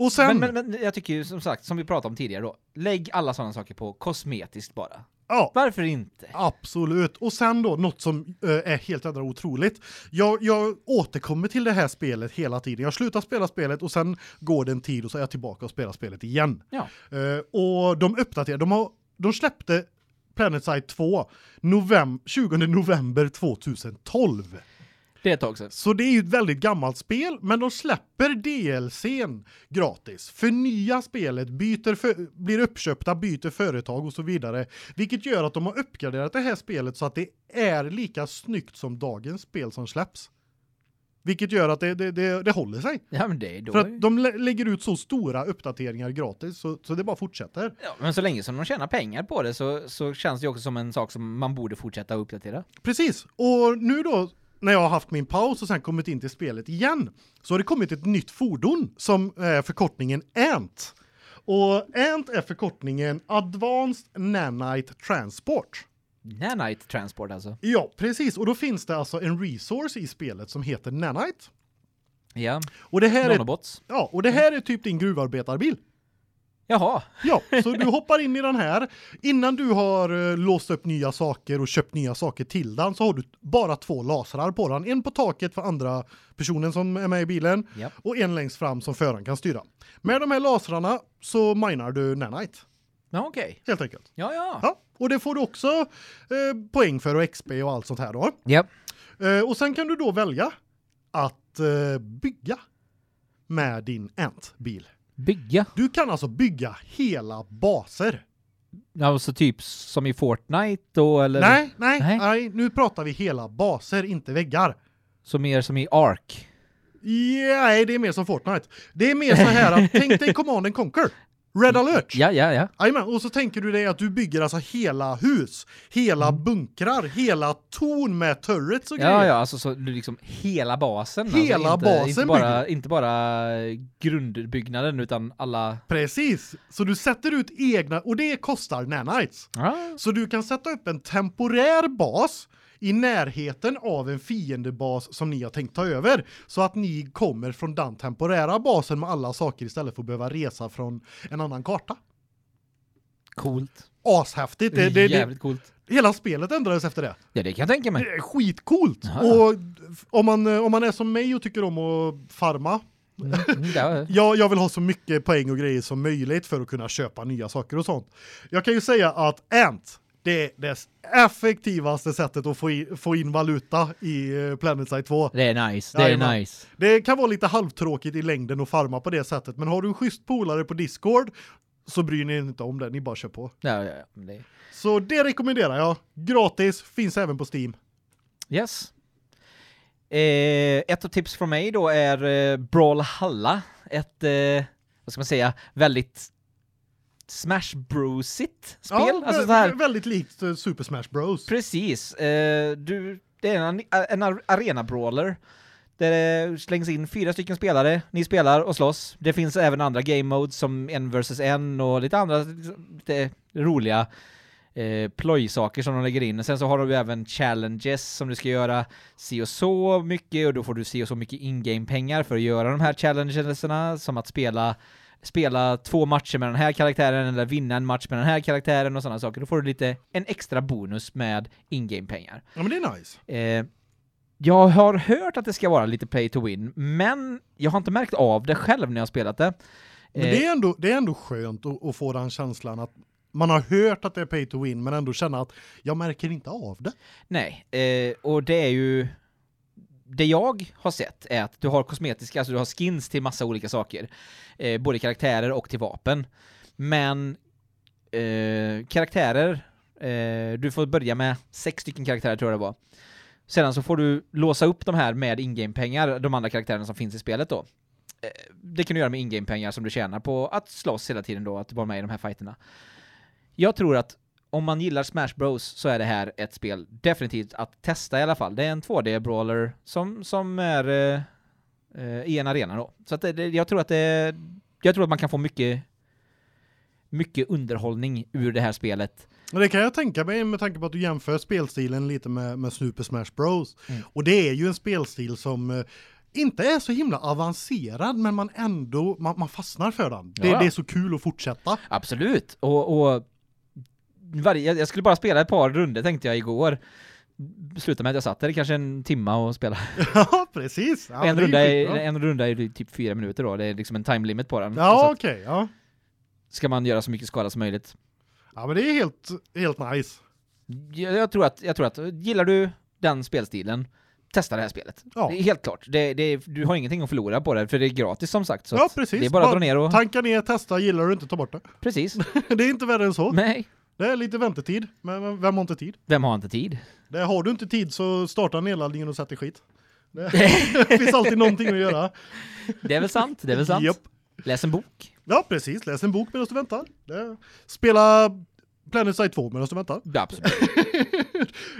Och sen, men, men, men jag tycker ju som sagt, som vi pratade om tidigare då, lägg alla sådana saker på kosmetiskt bara. ja. Varför inte? Absolut. Och sen då något som eh, är helt jävla otroligt. Jag, jag återkommer till det här spelet hela tiden. Jag slutar spela spelet och sen går det en tid och så är jag tillbaka och spelar spelet igen. Ja. Eh, och de uppdaterar, de har de släppte PlanetSide 2 novem 20 november 2012. Det är ett tag sedan. Så det är ju ett väldigt gammalt spel, men de släpper DLCn gratis. Förnya spelet, byter för, blir uppköpta, byter företag och så vidare. Vilket gör att de har uppgraderat det här spelet så att det är lika snyggt som dagens spel som släpps. Vilket gör att det, det, det, det håller sig. Ja, men det är då... För att de lä lägger ut så stora uppdateringar gratis så, så det bara fortsätter. Ja, men så länge som de tjänar pengar på det så, så känns det ju också som en sak som man borde fortsätta uppdatera. Precis. Och nu då när jag har haft min paus och sen kommit in till spelet igen så har det kommit ett nytt fordon som är förkortningen ANT. Och ANT är förkortningen Advanced Nanite Transport. Nanite Transport alltså. Ja, precis. Och då finns det alltså en resource i spelet som heter Nanite. Ja, Och det här är nanobots. ja, och det här är typ din gruvarbetarbil. Jaha. Ja, så du hoppar in i den här. Innan du har eh, låst upp nya saker och köpt nya saker till den så har du bara två lasrar på den. En på taket för andra personen som är med i bilen Ja. och en längst fram som föraren kan styra. Med de här lasrarna så minar du nanite Ja, okej. helt enkelt. Ja, ja. Ja, och det får du också eh, poäng för och XP och allt sånt här då. Ja. Eh, och sen kan du då välja att eh, bygga med din Ant-bil. Bygga. Du kan alltså bygga hela baser. Ja, så typ som i Fortnite då, eller? Nej, nej, Nej. nej, nu pratar vi hela baser, inte väggar. Så mer som i Ark. Ja, nej, det är mer som Fortnite. Det är mer så här att tänk dig Command and Conquer. Red alert. Ja, ja, ja. Jajamän, och så tänker du dig att du bygger alltså hela hus, hela bunkrar, hela torn med turrets och Mm. Ja, grejer. ja, alltså så du liksom hela basen. Hela alltså, inte, basen inte bara, inte bara grundbyggnaden utan alla... Precis. Så du sätter ut egna och det kostar nanites. Ja, Så du kan sätta upp en temporär bas i närheten av en fiendebas som ni har tänkt ta över så att ni kommer från den temporära basen med alla saker istället för att behöva resa från en annan karta. coolt. Ashäftigt. Det, det, det, Jävligt coolt. hela spelet ändrades efter det. Ja, det kan jag tänka mig. Det är skitcoolt. Jaha. Och om man om man är som mig och tycker om att farma Mm, mm, ja. [laughs] jag, jag vill ha så mycket poäng och grejer som möjligt för att kunna köpa nya saker och sånt. Jag kan ju säga att Ant, det är det effektivaste sättet att få in, få in valuta i eh, PlanetSide 2. Det är nice, det är Jajamän. nice. Det kan vara lite halvtråkigt i längden att farma på det sättet, men har du en schysst polare på Discord så bryr ni er inte om det, ni bara kör på. Ja, ja, Det... Så det rekommenderar jag. Gratis, finns även på Steam. Yes. Eh, ett tips från mig då är eh, Brawlhalla. Ett, eh, vad ska man säga, väldigt Smash Bros-igt spel. Ja, alltså så här, vä- väldigt likt eh, Super Smash Bros. Precis. Eh, du, det är en, en ar- arena-brawler. Där det slängs in fyra stycken spelare, ni spelar och slåss. Det finns även andra game modes som en versus en och lite andra lite roliga eh, plojsaker som de lägger in. Sen så har de ju även challenges som du ska göra si och så mycket och då får du si och så mycket in-game pengar för att göra de här challengesarna som att spela spela två matcher med den här karaktären eller vinna en match med den här karaktären och sådana saker. Då får du lite en extra bonus med in-game pengar. Ja, men det är nice. Eh, jag har hört att det ska vara lite pay to win, men jag har inte märkt av det själv när jag har spelat det. Men Eh, det är ändå, det är ändå skönt att, att få den känslan att man har hört att det är pay to win men ändå känna att jag märker inte av det. Nej, eh, och det är ju... Det jag har sett är att du har kosmetiska, alltså du har skins till massa olika saker. Eh, både karaktärer och till vapen. Men eh, karaktärer, eh, du får börja med sex stycken karaktärer tror jag det var. Sedan så får du låsa upp de här med in-game-pengar, de andra karaktärerna som finns i spelet då. Eh, det kan du göra med in-game-pengar som du tjänar på att slåss hela tiden då, att vara med i de här fighterna. Jag tror att om man gillar Smash Bros så är det här ett spel definitivt att testa i alla fall. Det är en 2D-brawler som, som är eh, eh, i en arena då. Så att det, jag tror att det, jag tror att man kan få mycket mycket underhållning ur det här spelet. Det kan jag tänka mig med tanke på att du jämför spelstilen lite med, med Super Smash Bros. Mm. Och det är ju en spelstil som eh, inte är så himla avancerad men man ändå, man, man fastnar för den. Det, det är så kul att fortsätta. Absolut. Och, och varje, jag- skulle bara spela ett par runder tänkte jag igår. Slutade med att jag satt där kanske en timma och spelade. [laughs] ja, precis. Ja, en, runda är, en runda är typ fyra minuter då, det är liksom en time limit på den. Ja, att okej. ja. ska man göra så mycket skada som möjligt. ja, men det är helt, helt nice. Jag, jag, tror att, jag tror att, gillar du den spelstilen, testa det här spelet. Ja. Det är helt klart. Det, det, du har ingenting att förlora på det, för det är gratis som sagt. Så Ja, att precis. Det är bara att Bara dra ner och... Tanka ner, testa, gillar du inte, ta bort det. Precis. [laughs] det är inte värre än så. Nej, Det är lite väntetid, men vem har inte tid? vem har inte tid? Det har du inte tid så starta nedladdningen och sätt i skit. Det [laughs] [laughs] finns alltid någonting att göra. Det är väl sant, det är väl sant. Japp. Läs en bok. Ja, precis. Läs en bok medan du väntar. Det. Spela Planet Side 2 medan du väntar. Ja, absolut. [laughs]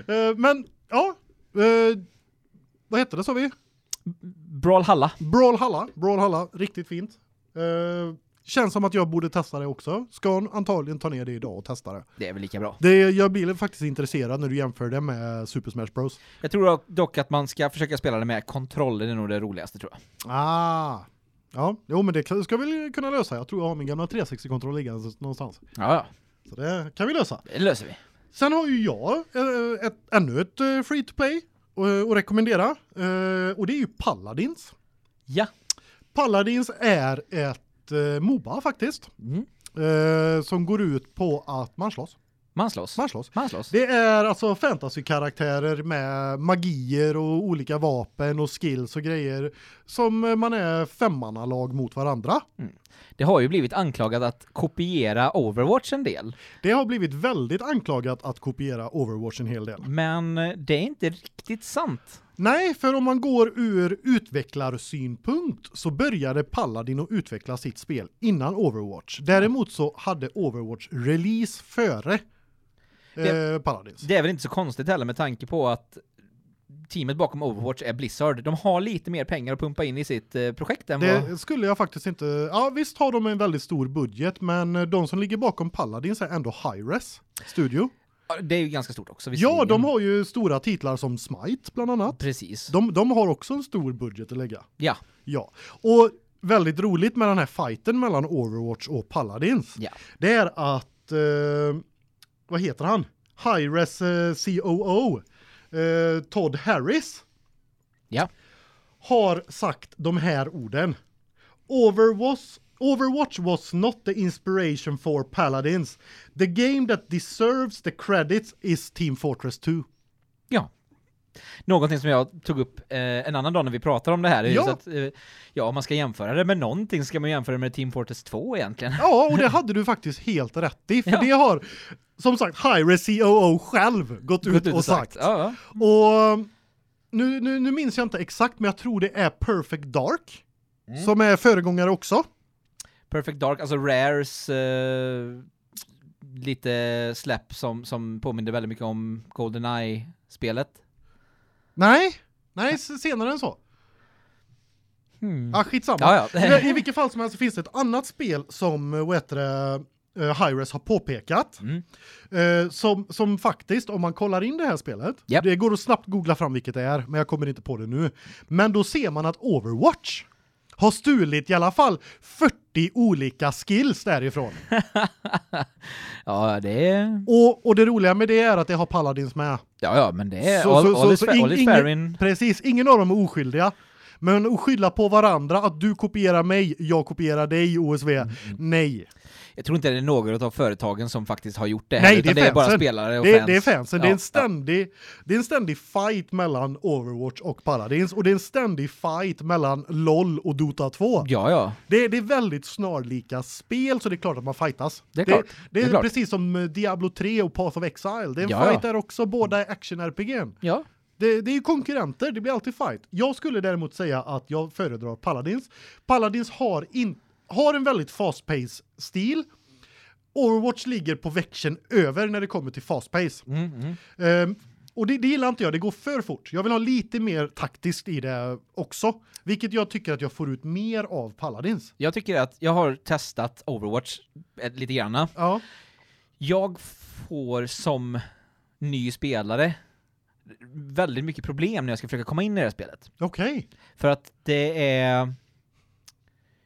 Eh, Men, ja. eh, Vad hette det sa vi? Brawlhalla. Brawlhalla. Brawlhalla. Riktigt fint. Eh, Känns som att jag borde testa det också. Ska antagligen ta ner det idag och testa det. Det är väl lika bra. det jag blir faktiskt intresserad när du jämför det med Super Smash Bros. Jag tror dock- att man ska försöka spela det med kontroll, det är nog det roligaste tror jag. Ah. Ja, jo men det ska vi kunna lösa. Jag tror jag har min gamla 360-kontroll liggande någonstans. Ja, ja. Så det kan vi lösa. Det löser vi. Sen har ju jag eh, ett, ännu ett eh, free to play att att rekommendera. Eh, Och det är ju Paladins. Ja. Paladins är ett eh, Moba faktiskt. Mm. eh, Som går ut på att man slåss. Man slåss. Man slåss. Man slåss. Det är alltså fantasykaraktärer med magier och olika vapen och skills och grejer som eh, man är femmannalag mot varandra. Det har ju blivit anklagat att kopiera Overwatch en del. Det har blivit väldigt anklagat att kopiera Overwatch en hel del. Men eh, det är inte riktigt sant. Nej, för om man går ur utvecklarsynpunkt så började Paladin att utveckla sitt spel innan Overwatch. Däremot så hade Overwatch release före eh, Paladins. Det är väl inte så konstigt heller med tanke på att teamet bakom Overwatch är Blizzard. De har lite mer pengar att pumpa in i sitt eh, projekt än vad... Det skulle jag faktiskt inte... Ja, visst har de en väldigt stor budget, men eh, de som ligger bakom Paladins är ändå Hi-Res Studio. Det är ju ganska stort också. Ja, de har ju stora titlar som Smite bland annat. Precis. De, de har också en stor budget att lägga. Ja. Ja, och väldigt roligt med den här fighten mellan Overwatch och Paladins. Ja. Det är att eh, vad heter han? Hi-Res eh, COO eh, Todd Harris Ja. har sagt de här orden. Overwatch Overwatch was not the inspiration for Paladins. The game that deserves the credits is Team Fortress 2. Någonting som jag tog upp eh, en annan dag när vi pratade om det här är Ja. att eh, ja, om man ska jämföra det med någonting ska man jämföra det med Team Fortress 2 egentligen. Ja, och det hade du faktiskt helt rätt i, för [laughs] Ja. det har som sagt Hi-Res COO själv gått ut, och sagt. Ja, ja. Och nu, nu, nu minns jag inte exakt, men jag tror det är Perfect Dark Mm. som är föregångare också. Perfect Dark, alltså Rares eh, lite släpp som, som påminner väldigt mycket om Goldeneye-spelet. Nej, nej senare än så. Hmm. Ah, skitsamma. Ja, ja. I, I vilket fall som helst så finns det ett annat spel som, eh, vad heter det, uh, Hi-Res har påpekat. Mm. Eh, som, som faktiskt, om man kollar in det här spelet, Japp. det går att snabbt googla fram vilket det är, men jag kommer inte på det nu. Men då ser man att Overwatch har stulit i alla fall 40 olika skills därifrån. [laughs] Ja, det är... och, och det roliga med det är att det har Paladins med. Ja, ja, men det är... Så- all, så- all, så- is, så fa- ing- all is ingen- in... Precis, ingen av dem är oskyldiga. Men att skylla på varandra, att du kopierar mig, jag kopierar dig, OSV. Mm, Nej. Jag tror inte det är några av företagen som faktiskt har gjort det Nej, här, det är det är bara spelare och Det, fans. det är fansen, det är Ja, en ständig det är en ständig fight mellan Overwatch och Paladins och det är en ständig fight mellan LoL och Dota 2. Ja, ja. Det, är- det är väldigt snarlika spel så det är klart att man fightas. Det är klart. Det, Det är är precis som eh, Diablo 3 och Path of Exile. Det är en Ja, fight ja. där också, båda är action-RPG. Ja. Det, det är ju konkurrenter, det blir alltid fight. Jag skulle däremot säga att jag föredrar Paladins. Paladins har, in, har en väldigt fast-pace stil. Overwatch ligger på växeln över när det kommer till fast-pace. Mm, mm. Ehm, och det, det gillar inte jag, det går för fort. Jag vill ha lite mer taktiskt i det också. Vilket jag tycker att jag får ut mer av Paladins. Jag tycker att jag har testat Overwatch eh, lite granna. Ja. Jag får som ny spelare väldigt mycket problem när jag ska försöka komma in i det här spelet. Okej. För att det är...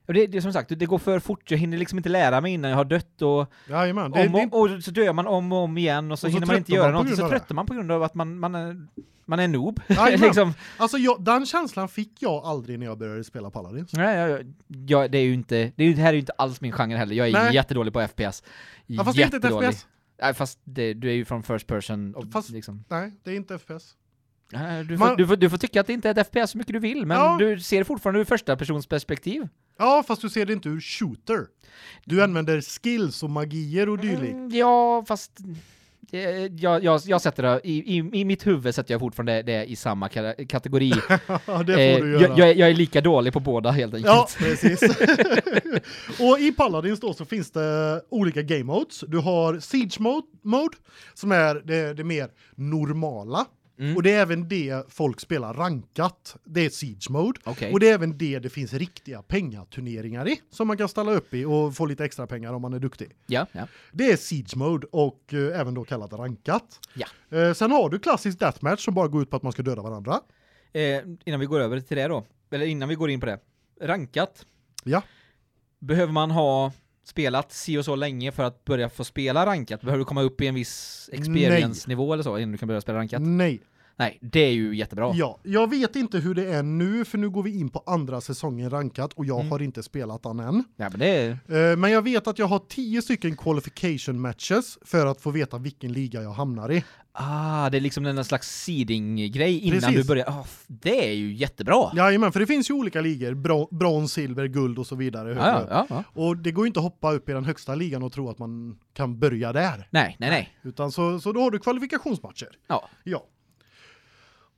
Och det, det är som sagt, det går för fort, jag hinner liksom inte lära mig innan jag har dött och, Jajamän. Det, om, och, och så dör man om och om igen och så, Och så hinner man inte göra man någonting, så tröttnar man på grund av att man, man, är, man är noob. [laughs] Liksom, alltså jag, den känslan fick jag aldrig när jag började spela Paladins. nej, jag, jag, det är ju inte, det, är, det här är ju inte alls min genre heller, jag är Nej. jättedålig på FPS. Ja, fast det är inte ett. FPS. Nej, fast det, du är ju från first person och Fast- liksom. Nej, det är inte FPS. Nej, Du Man- får, du, får, du får tycka att det inte är ett FPS så mycket du vill, men Ja. du ser fortfarande ur första persons perspektiv. Ja, fast du ser det inte ur shooter. Du använder skills och magier och dylikt. Mm, ja, fast Det- Jag, jag, jag sätter det, i, i, i mitt huvud sätter jag fortfarande det i samma ka- kategori. [laughs] Ja, det får Eh, du göra. jag, jag är lika dålig på båda helt enkelt. Ja, [laughs] precis. [laughs] och i Paladins då så finns det olika game modes. Du har Siege mode, mode som är det, det mer normala. Mm. Och det är även det folk spelar rankat. Det är Siege mode. Okej. Och det är även det det finns riktiga pengaturneringar i som man kan ställa upp i och få lite extra pengar om man är duktig. Ja, ja. Det är Siege mode och eh, även då kallat rankat. Ja. Eh, sen har du klassisk deathmatch som bara går ut på att man ska döda varandra. Eh, innan vi går över till det då, eller innan vi går in på det. Rankat. Ja. Behöver man ha spelat si och så länge för att börja få spela rankat? Behöver du komma upp i en viss experience-nivå eller så innan du kan börja spela rankat? Nej. Nej, det är ju jättebra. Ja, jag vet inte hur det är nu för nu går vi in på andra säsongen rankat och jag Mm. har inte spelat den än. Ja, men det. Eh, Men jag vet att jag har 10 stycken qualification matches för att få veta vilken liga jag hamnar i. Ah, det är liksom en slags seeding-grej innan Precis. du börjar. F- det är ju jättebra. Jajamän, för det finns ju olika ligor, bro brons, silver, guld och så vidare. ja, ja, ja. Och det går ju inte att hoppa upp i den högsta ligan och tro att man kan börja där. Nej, nej, nej. Utan så, så då har du kvalifikationsmatcher. Ja. Ja.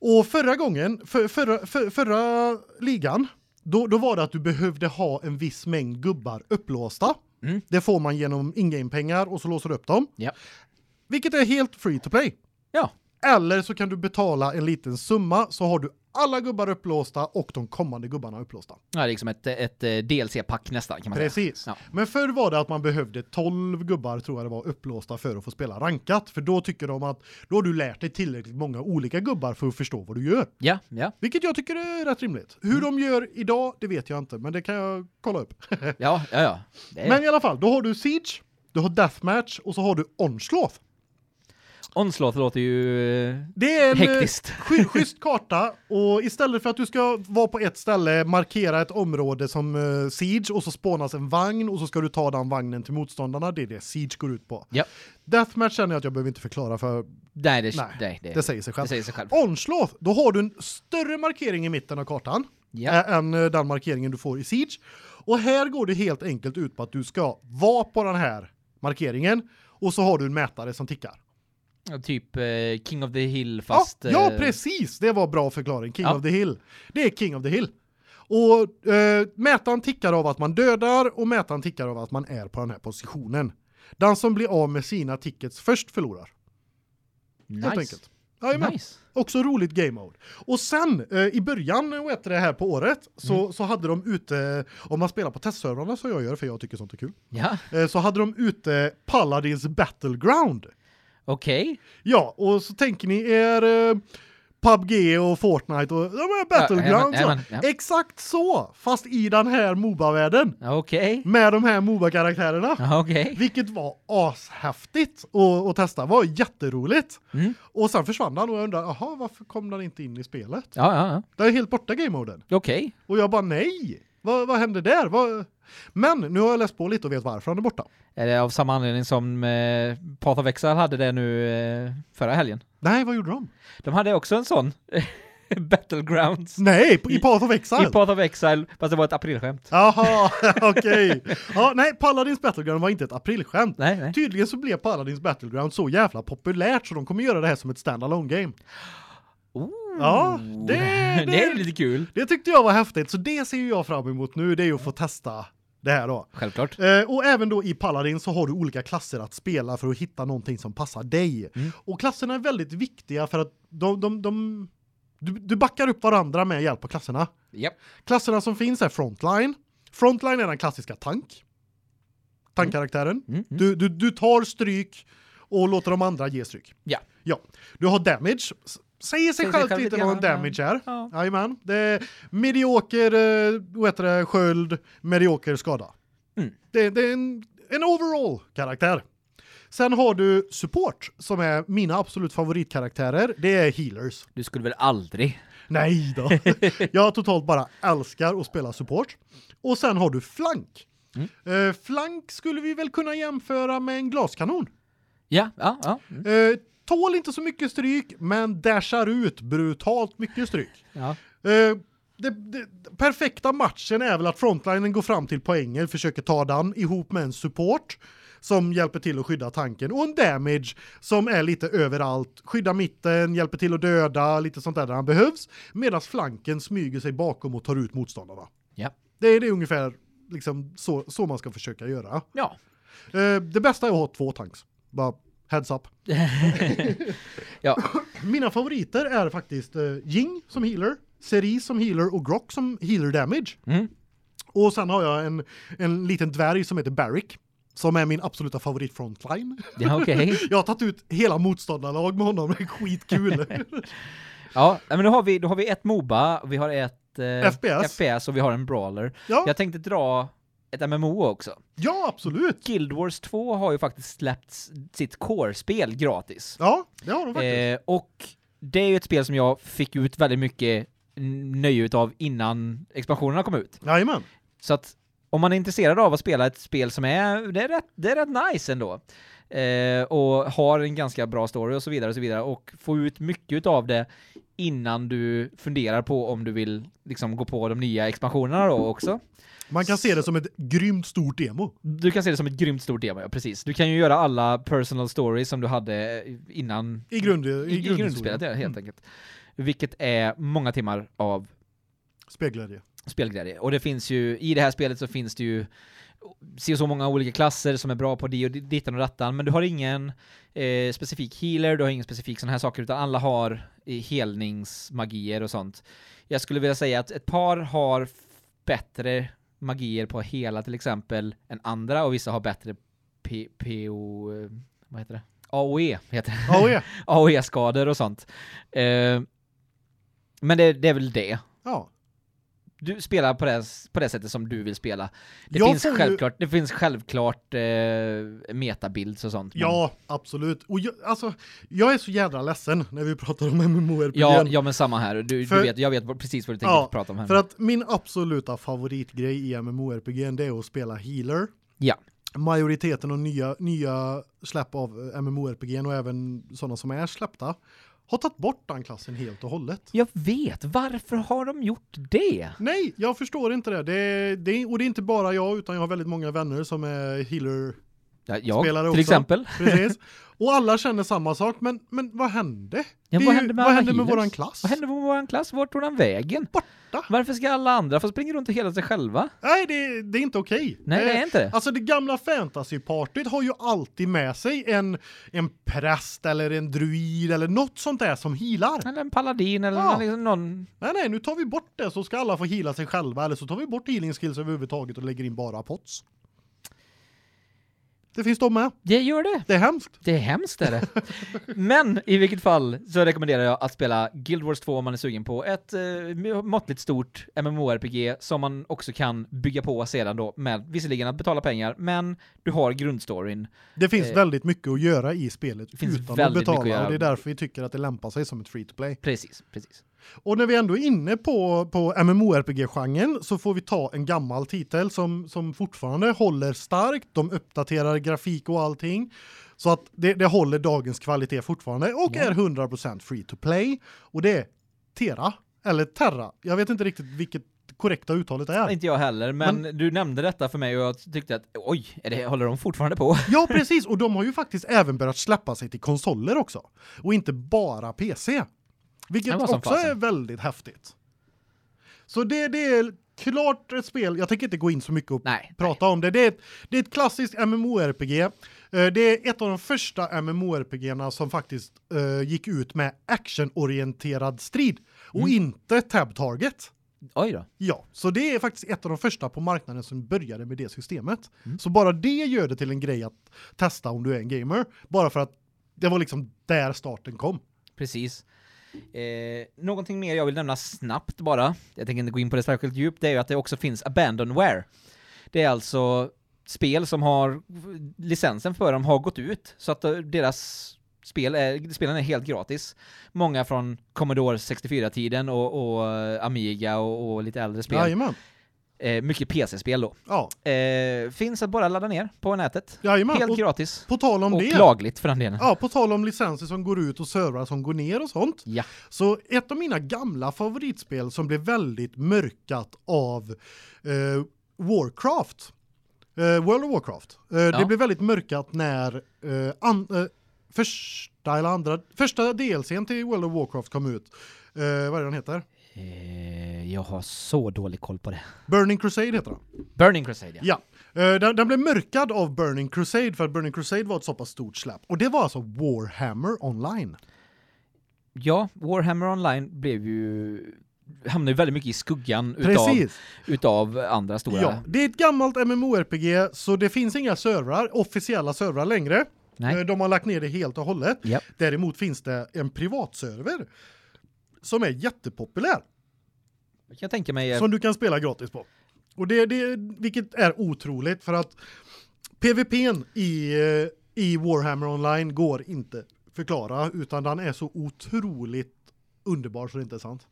Och förra gången, för, förra, för, förra ligan, då, då var det att du behövde ha en viss mängd gubbar upplåsta. Mm. Det får man genom in-game-pengar och så låser du upp dem. Ja. Vilket är helt free to play. Ja. Eller så kan du betala en liten summa så har du alla gubbar upplåsta och de kommande gubbarna upplåsta. Ja, det är liksom ett, ett eh, DLC-pack nästan kan man säga. Precis. Ja. Men förr var det att man behövde 12 gubbar tror jag det var upplåsta för att få spela rankat för då tycker de att då har du lärt dig tillräckligt många olika gubbar för att förstå vad du gör. Ja, ja, Vilket jag tycker är rätt rimligt. Hur de gör idag, det vet jag inte, men det kan jag kolla upp. ja, ja, ja. [laughs] Är... men i alla fall, då har du Siege, du har Deathmatch och så har du Onslaught. Onslaught låter ju eh, Det är en hektiskt. eh, sky- schysst karta och istället för att du ska vara på ett ställe, markera ett område som uh, Siege och så spånas en vagn och så ska du ta den vagnen till motståndarna, det är det Siege går ut på. Ja. Deathmatch känner jag att jag behöver inte förklara för Nej, det, Nej, nej, det, det säger sig det själv. säger sig själv. Onslaught, då har du en större markering i mitten av kartan. Ja. än den markeringen du får i Siege. Och här går det helt enkelt ut på att du ska vara på den här markeringen och så har du en mätare som tickar. Typ eh, King of the Hill fast... ja, ja, eh, precis. Det var bra förklaring. King Ja. of the Hill. Det är King of the Hill. Och eh, mätaren tickar av att man dödar och mätaren tickar av att man är på den här positionen. Den som blir av med sina tickets först förlorar. nice. Helt enkelt. Jajamän. Nice. Också roligt game mode. Och sen eh, i början vad heter det här på året så Mm. så hade de ute om man spelar på testservrarna så jag gör för jag tycker sånt är kul. Ja, Eh, så hade de ute Paladins Battleground. Okej. Ja, och så tänker ni er eh, PubG och Fortnite och. Ja, jajamän, så. ja. Exakt så, fast i den här Moba-världen Ja, Okej. med de här Moba-karaktärerna. Ja, Okej. Vilket var ashäftigt att, att testa. var jätteroligt. Mm. Och sen försvann den och jag undrar, jaha, varför kom den inte in i spelet? Ja, ja, ja. Det är helt borta game-moden. Okej. Och jag bara nej. Vad, vad hände där? Vad... Men nu har jag läst på lite och vet varför den är borta. Är det av samma anledning som eh, Path of Exile hade det nu eh, förra helgen? Nej, vad gjorde de? De hade också en sån [laughs] Battlegrounds Nej, i Path of Exile. i Path of Exile, fast det var ett aprilskämt. Jaha, [laughs] okej. Ja, nej, Paladins Battleground var inte ett aprilskämt. Nej, nej. Tydligen så blev Paladins Battleground så jävla populärt så de kommer göra det här som ett standalone game. Oh, Ja, det- det [laughs] det- är lite kul. Det tyckte jag var häftigt, så det ser jag fram emot nu, det är ju att få testa det här då. Självklart. Eh, och även då i Paladin så har du olika klasser att spela för att hitta någonting som passar dig. Mm. Och klasserna är väldigt viktiga för att de, de, de du, du backar upp varandra med hjälp av klasserna. Japp. Klasserna som finns är Frontline. Frontline är den klassiska tank. Tankkaraktären. Mm, mm. Du, du, du tar stryk och låter de andra ge stryk. Ja. Ja. Du har damage. Säger sig sig själv lite vad en damage är. Ja. Jajamän. Det är medioker, eh, vad heter det, sköld, medioker skada. Mm. Det, det är en, en overall karaktär. Sen har du support som är mina absolut favoritkaraktärer. Det är healers. Du skulle väl aldrig? Nej då. [laughs] Jag totalt bara älskar att spela support. Och sen har du flank. Mm. Eh, flank skulle vi väl kunna jämföra med en glaskanon. Ja, ja, ja. Mm. Eh, tål inte så mycket stryk men dashar ut brutalt mycket stryk. ja. Eh, det, det, perfekta matchen är väl att frontlinen går fram till poängen, försöker ta den ihop med en support som hjälper till att skydda tanken och en damage som är lite överallt, skydda mitten, hjälper till att döda, lite sånt där där han behövs, medan flanken smyger sig bakom och tar ut motståndarna. Ja. Det är det är ungefär liksom så så man ska försöka göra. Ja. Eh, det bästa är att ha två tanks. Bara heads up. [laughs] ja. Mina favoriter är faktiskt uh, Jing som healer, Cerise som healer och Grock som healer damage. Mm. Och sen har jag en en liten dvärg som heter Barrick som är min absoluta favorit frontline. Ja, okej. [laughs] jag har tagit ut hela motståndarlag med honom, det är skitkul. [laughs] ja, men då har vi då har vi ett Moba, vi har ett eh, FPS. FPS och vi har en brawler. ja, Jag tänkte dra ett MMO också. ja, absolut. Guild Wars 2 har ju faktiskt släppt sitt core-spel gratis. Ja, det har de faktiskt. Eh, och det är ju ett spel som jag fick ut väldigt mycket nöje utav innan expansionerna kom ut. Jajamän. Så att om man är intresserad av att spela ett spel som är, det är rätt, det är rätt nice ändå. Eh, och har en ganska bra story och så vidare och så vidare och få ut mycket av det innan du funderar på om du vill liksom gå på de nya expansionerna då också. Man kan se det som ett grymt stort demo. Du kan se det som ett grymt stort tema, ja precis. Du kan ju göra alla personal stories som du hade innan I grund i, i, grundspelet, ja, helt enkelt. Vilket är många timmar av Spelglädje. spelglädje. Och det finns ju, i det här spelet så finns det ju se och så många olika klasser som är bra på det och dittan och dattan, men du har ingen eh, specifik healer, du har ingen specifik sån här saker, utan alla har eh, helningsmagier och sånt. Jag skulle vilja säga att ett par har bättre magier på hela till exempel än andra och vissa har bättre P- PO... eh, vad heter det? AOE heter det. Ja. AOE-skador [laughs] och sånt. Eh, men det, det är väl det. ja. Du spelar på det, på det sättet som du vill spela. Det Jag finns ju- självklart, det finns självklart eh, metabilds och sånt. men- Ja, absolut. Och jag, alltså, jag är så jävra ledsen när vi pratar om MMORPG. ja, ja, men samma här. Du, För- du vet, jag vet precis vad du tänker Ja, prata om här. För att min absoluta favoritgrej i MMORPG det är att spela healer. Ja. Majoriteten av nya, nya släpp av MMORPG och även sådana som är släppta har tagit bort den klassen helt och hållet. Jag vet, varför har de gjort det? Nej, jag förstår inte det. det, det och det är inte bara jag utan jag har väldigt många vänner som är healer Ja, jag, Spelare till också. exempel. [laughs] precis. [laughs] och alla känner samma sak men men vad hände? Ja, Det vad hände med vad hände med våran klass? Vad hände med vår klass? Vart tog den vägen? Borta. Varför ska alla andra få springa runt och hela sig själva? Nej, det, det är inte okej. Nej, det Eh, är inte det. Alltså det gamla fantasypartyt har ju alltid med sig en en präst eller en druid eller något sånt där som healar. Eller en paladin eller Ja. liksom någon... Nej nej, nu tar vi bort det så ska alla få heala sig själva eller så tar vi bort healing skills överhuvudtaget och lägger in bara pots. Det finns de med. Det gör det. Det är hemskt. Det är hemskt är det. [laughs] Men i vilket fall så rekommenderar jag att spela Guild Wars 2 om man är sugen på ett eh, måttligt stort MMORPG som man också kan bygga på sedan då med visserligen att betala pengar, men du har grundstoryn. Det finns Eh, väldigt mycket att göra i spelet utan att att betala och det är därför vi tycker att det lämpar sig som ett free to play. Precis, precis. Och när vi ändå är inne på på MMORPG-genren så får vi ta en gammal titel som som fortfarande håller starkt. De uppdaterar grafik och allting så att det det håller dagens kvalitet fortfarande och Ja. är 100% free to play och det är Terra eller Terra. Jag vet inte riktigt vilket korrekta uttalet är. Inte jag heller, men, du nämnde detta för mig och jag tyckte att oj, är det, håller de fortfarande på? Ja, [laughs] precis och de har ju faktiskt även börjat släppa sig till konsoler också och inte bara PC. Vilket också fasen. är väldigt häftigt. Så det det är klart ett spel. Jag tänker inte gå in så mycket och Nej. prata om det. Det är ett, det är ett klassiskt MMORPG. Eh, Det är ett av de första MMORPG:na som faktiskt eh, gick ut med actionorienterad strid och Mm. inte tab target. Oj då. Ja, så det är faktiskt ett av de första på marknaden som började med det systemet. Mm. Så bara det gör det till en grej att testa om du är en gamer, bara för att det var liksom där starten kom. Precis. Eh, någonting mer jag vill nämna snabbt bara, jag tänker inte gå in på det särskilt djupt, det är ju att det också finns abandonware. Det är alltså spel som har, licensen för dem har gått ut, så att eh, deras spel är, spelen är helt gratis. Många från Commodore 64-tiden och, och eh, Amiga och, och lite äldre spel. Jajamän. Eh, mycket PC-spel då. Ja, Eh, finns att bara ladda ner på nätet. jajamän. Helt Och gratis. på tal om Och det. lagligt för den delen. Ja, på tal om licenser som går ut och servrar som går ner och sånt. Ja. Så ett av mina gamla favoritspel som blev väldigt mörkat av eh, Warcraft Eh, World of Warcraft. Eh, Ja. Det blev väldigt mörkat när eh, an, första eller andra första DLCn till World of Warcraft kom ut. Vad är det den heter? Eh, jag har så dålig koll på det. Burning Crusade heter den. Burning Crusade, ja. Ja. Eh, den, den blev mörkad av Burning Crusade för att Burning Crusade var ett så pass stort släpp. Och det var alltså Warhammer online. Ja, Warhammer Online blev ju hamnade ju väldigt mycket i skuggan utav, Precis. utav andra stora. Ja, det är ett gammalt MMORPG så det finns inga servrar, officiella servrar längre. Nej. Eh, De har lagt ner det helt och hållet. Japp. Däremot finns det en privatserver som är jättepopulär Jag kan tänka mig... som du kan spela gratis på. Och det det vilket är otroligt för att PVP:n i eh, i Warhammer online går inte förklara utan den är så otroligt underbar så det inte är sant.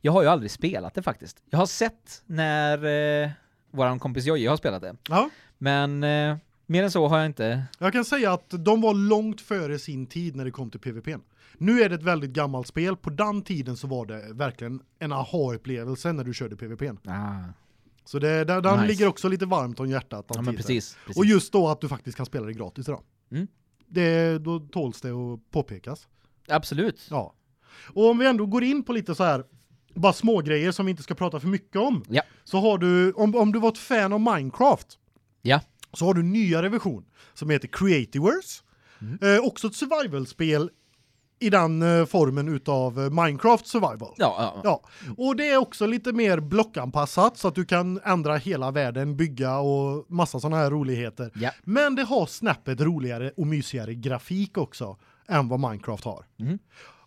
Jag har ju aldrig spelat det faktiskt. Jag har sett när eh, våran kompis Jojje har spelat det. Ja, Men eh, mer än så har jag inte... jag kan säga att de var långt före sin tid när det kom till PVP:n. Nu är det ett väldigt gammalt spel. På den tiden så var det verkligen en aha-upplevelse när du körde PVP:n. Ah. Så det där den Nice. ligger också lite varmt om hjärtat Ja precis. precis. Och just då att du faktiskt kan spela det gratis idag. Mm. Det då tåls det att påpekas. Absolut. Ja. Och om vi ändå går in på lite så här bara små grejer som vi inte ska prata för mycket om. Ja. Så har du om om du var ett fan av Minecraft. Ja. Så har du en nyare version som heter Creativers. Mm. Eh, också ett survival-spel i den eh, formen utav eh, Minecraft survival. Ja, ja. Ja, och det är också lite mer blockanpassat så att du kan ändra hela världen, bygga och massa såna här roligheter. Ja. Men det har snäppet roligare och mysigare grafik också än vad Minecraft har. Mhm.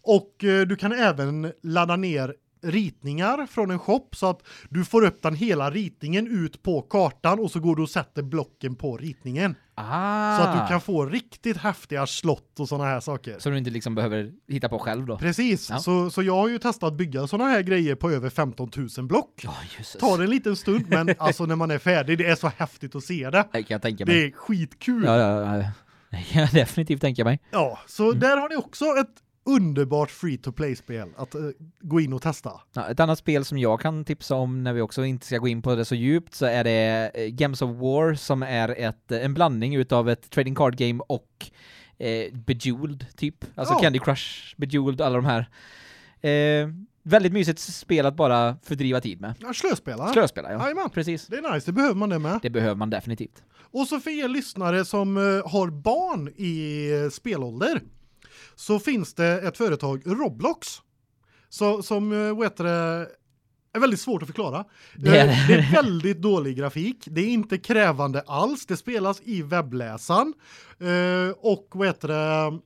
Och eh, du kan även ladda ner ritningar från en shop så att du får upp den hela ritningen ut på kartan och så går du och sätter blocken på ritningen Ah. så att du kan få riktigt häftiga slott och såna här saker. Så du inte liksom behöver hitta på själv då? Precis. Ja. Så så jag har ju testat att bygga såna här grejer på över 15 000 block. Ja, just tar en liten stund men [laughs] alltså när man är färdig det är så häftigt att se det. Det kan jag tänka mig. Det är skitkul. Ja, Ja, ja, ja. [laughs] Det kan jag definitivt tänka mig. så Mm. där har ni också ett underbart free to play spel att eh, gå in och testa. Ja, ett annat spel som jag kan tipsa om när vi också inte ska gå in på det så djupt så är det eh, Games of War som är ett, en blandning utav ett trading card game och eh, Bejeweled typ. Alltså Ja. Candy Crush, Bejeweled, alla de här. Eh, väldigt mysigt spel att bara fördriva tid med. Ja, slöspela. Slöspela, ja. Jajamän. Precis. Det är nice, det behöver man det med. Det behöver man definitivt. Och så för er lyssnare som eh, har barn i eh, spelålder så finns det ett företag Roblox så, som eh, heter det är väldigt svårt att förklara. Det är Eh, det. det är väldigt dålig grafik. Det är inte krävande alls. Det spelas i webbläsaren. Eh, och vad heter det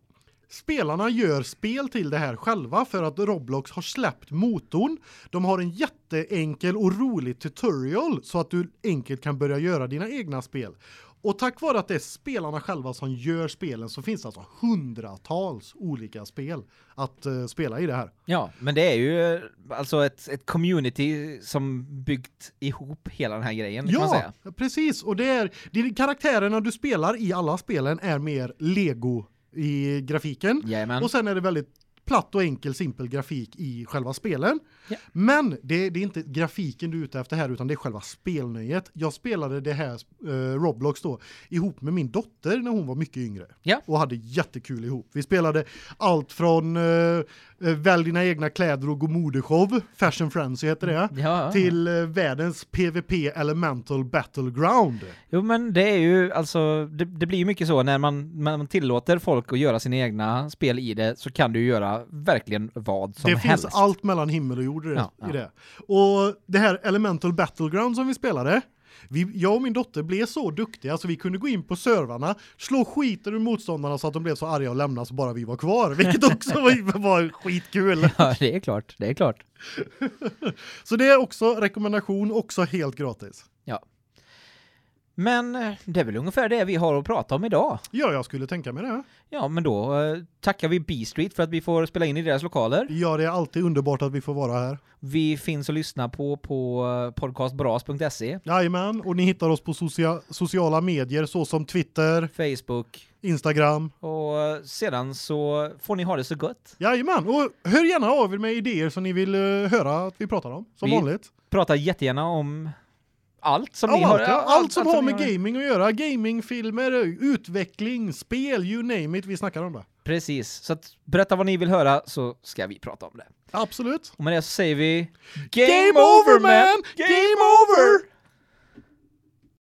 Spelarna gör spel till det här själva för att Roblox har släppt motorn. De har en jätteenkel och rolig tutorial så att du enkelt kan börja göra dina egna spel. Och tack vare att det är spelarna själva som gör spelen så finns det alltså hundratals olika spel att eh, spela i det här. Ja, men det är ju alltså ett, ett community som byggt ihop hela den här grejen kan man Ja, säga. precis. Och det är, det är karaktärerna du spelar i alla spelen är mer Lego i grafiken. Jajamän. Och sen är det väldigt platt och enkel simpel grafik i själva spelen. Ja. Men det, det är inte grafiken du är ute efter här utan det är själva spelnöjet. Jag spelade det här eh, Roblox då ihop med min dotter när hon var mycket yngre. Ja. Och hade jättekul ihop. Vi spelade allt från eh, eh, välj dina egna kläder och gå modeshow, Fashion Frenzy heter det, Ja. till eh, världens PVP Elemental Battleground. Jo men det är ju alltså, det, det blir ju mycket så när man, när man tillåter folk att göra sina egna spel i det så kan du ju göra verkligen vad som det helst. finns allt mellan himmel och jord i det. Ja, ja. I det. Och det här Elemental Battleground som vi spelade, vi, jag och min dotter blev så duktiga så vi kunde gå in på servrarna, slå skiten ur motståndarna så att de blev så arga och lämna så bara vi var kvar, [laughs] vilket också var, var skitkul. [laughs] Ja, det är klart, det är klart. [laughs] Så det är också rekommendation, också helt gratis. Men eh, det är väl ungefär det vi har att prata om idag. Ja, jag skulle tänka mig det. Ja, men då eh, tackar vi B-Street för att vi får spela in i deras lokaler. Ja, det är alltid underbart att vi får vara här. Vi finns att lyssna på på eh, podcastbras.se, Jajamän, och ni hittar oss på socia sociala medier såsom Twitter, Facebook Instagram. och sedan så får ni ha det så gott. Jajamän, och hör gärna av er med idéer som ni vill höra att vi pratar om, som Vi- vanligt. Prata jättegärna om allt som ni har. allt, ja, allt som har ni med gaming att göra. Gamingfilmer, utveckling, spel, you name it. Vi snackar om det. Precis. Så att berätta vad ni vill höra så ska vi prata om det. Absolut. Och med det så säger vi Game over man! Game over!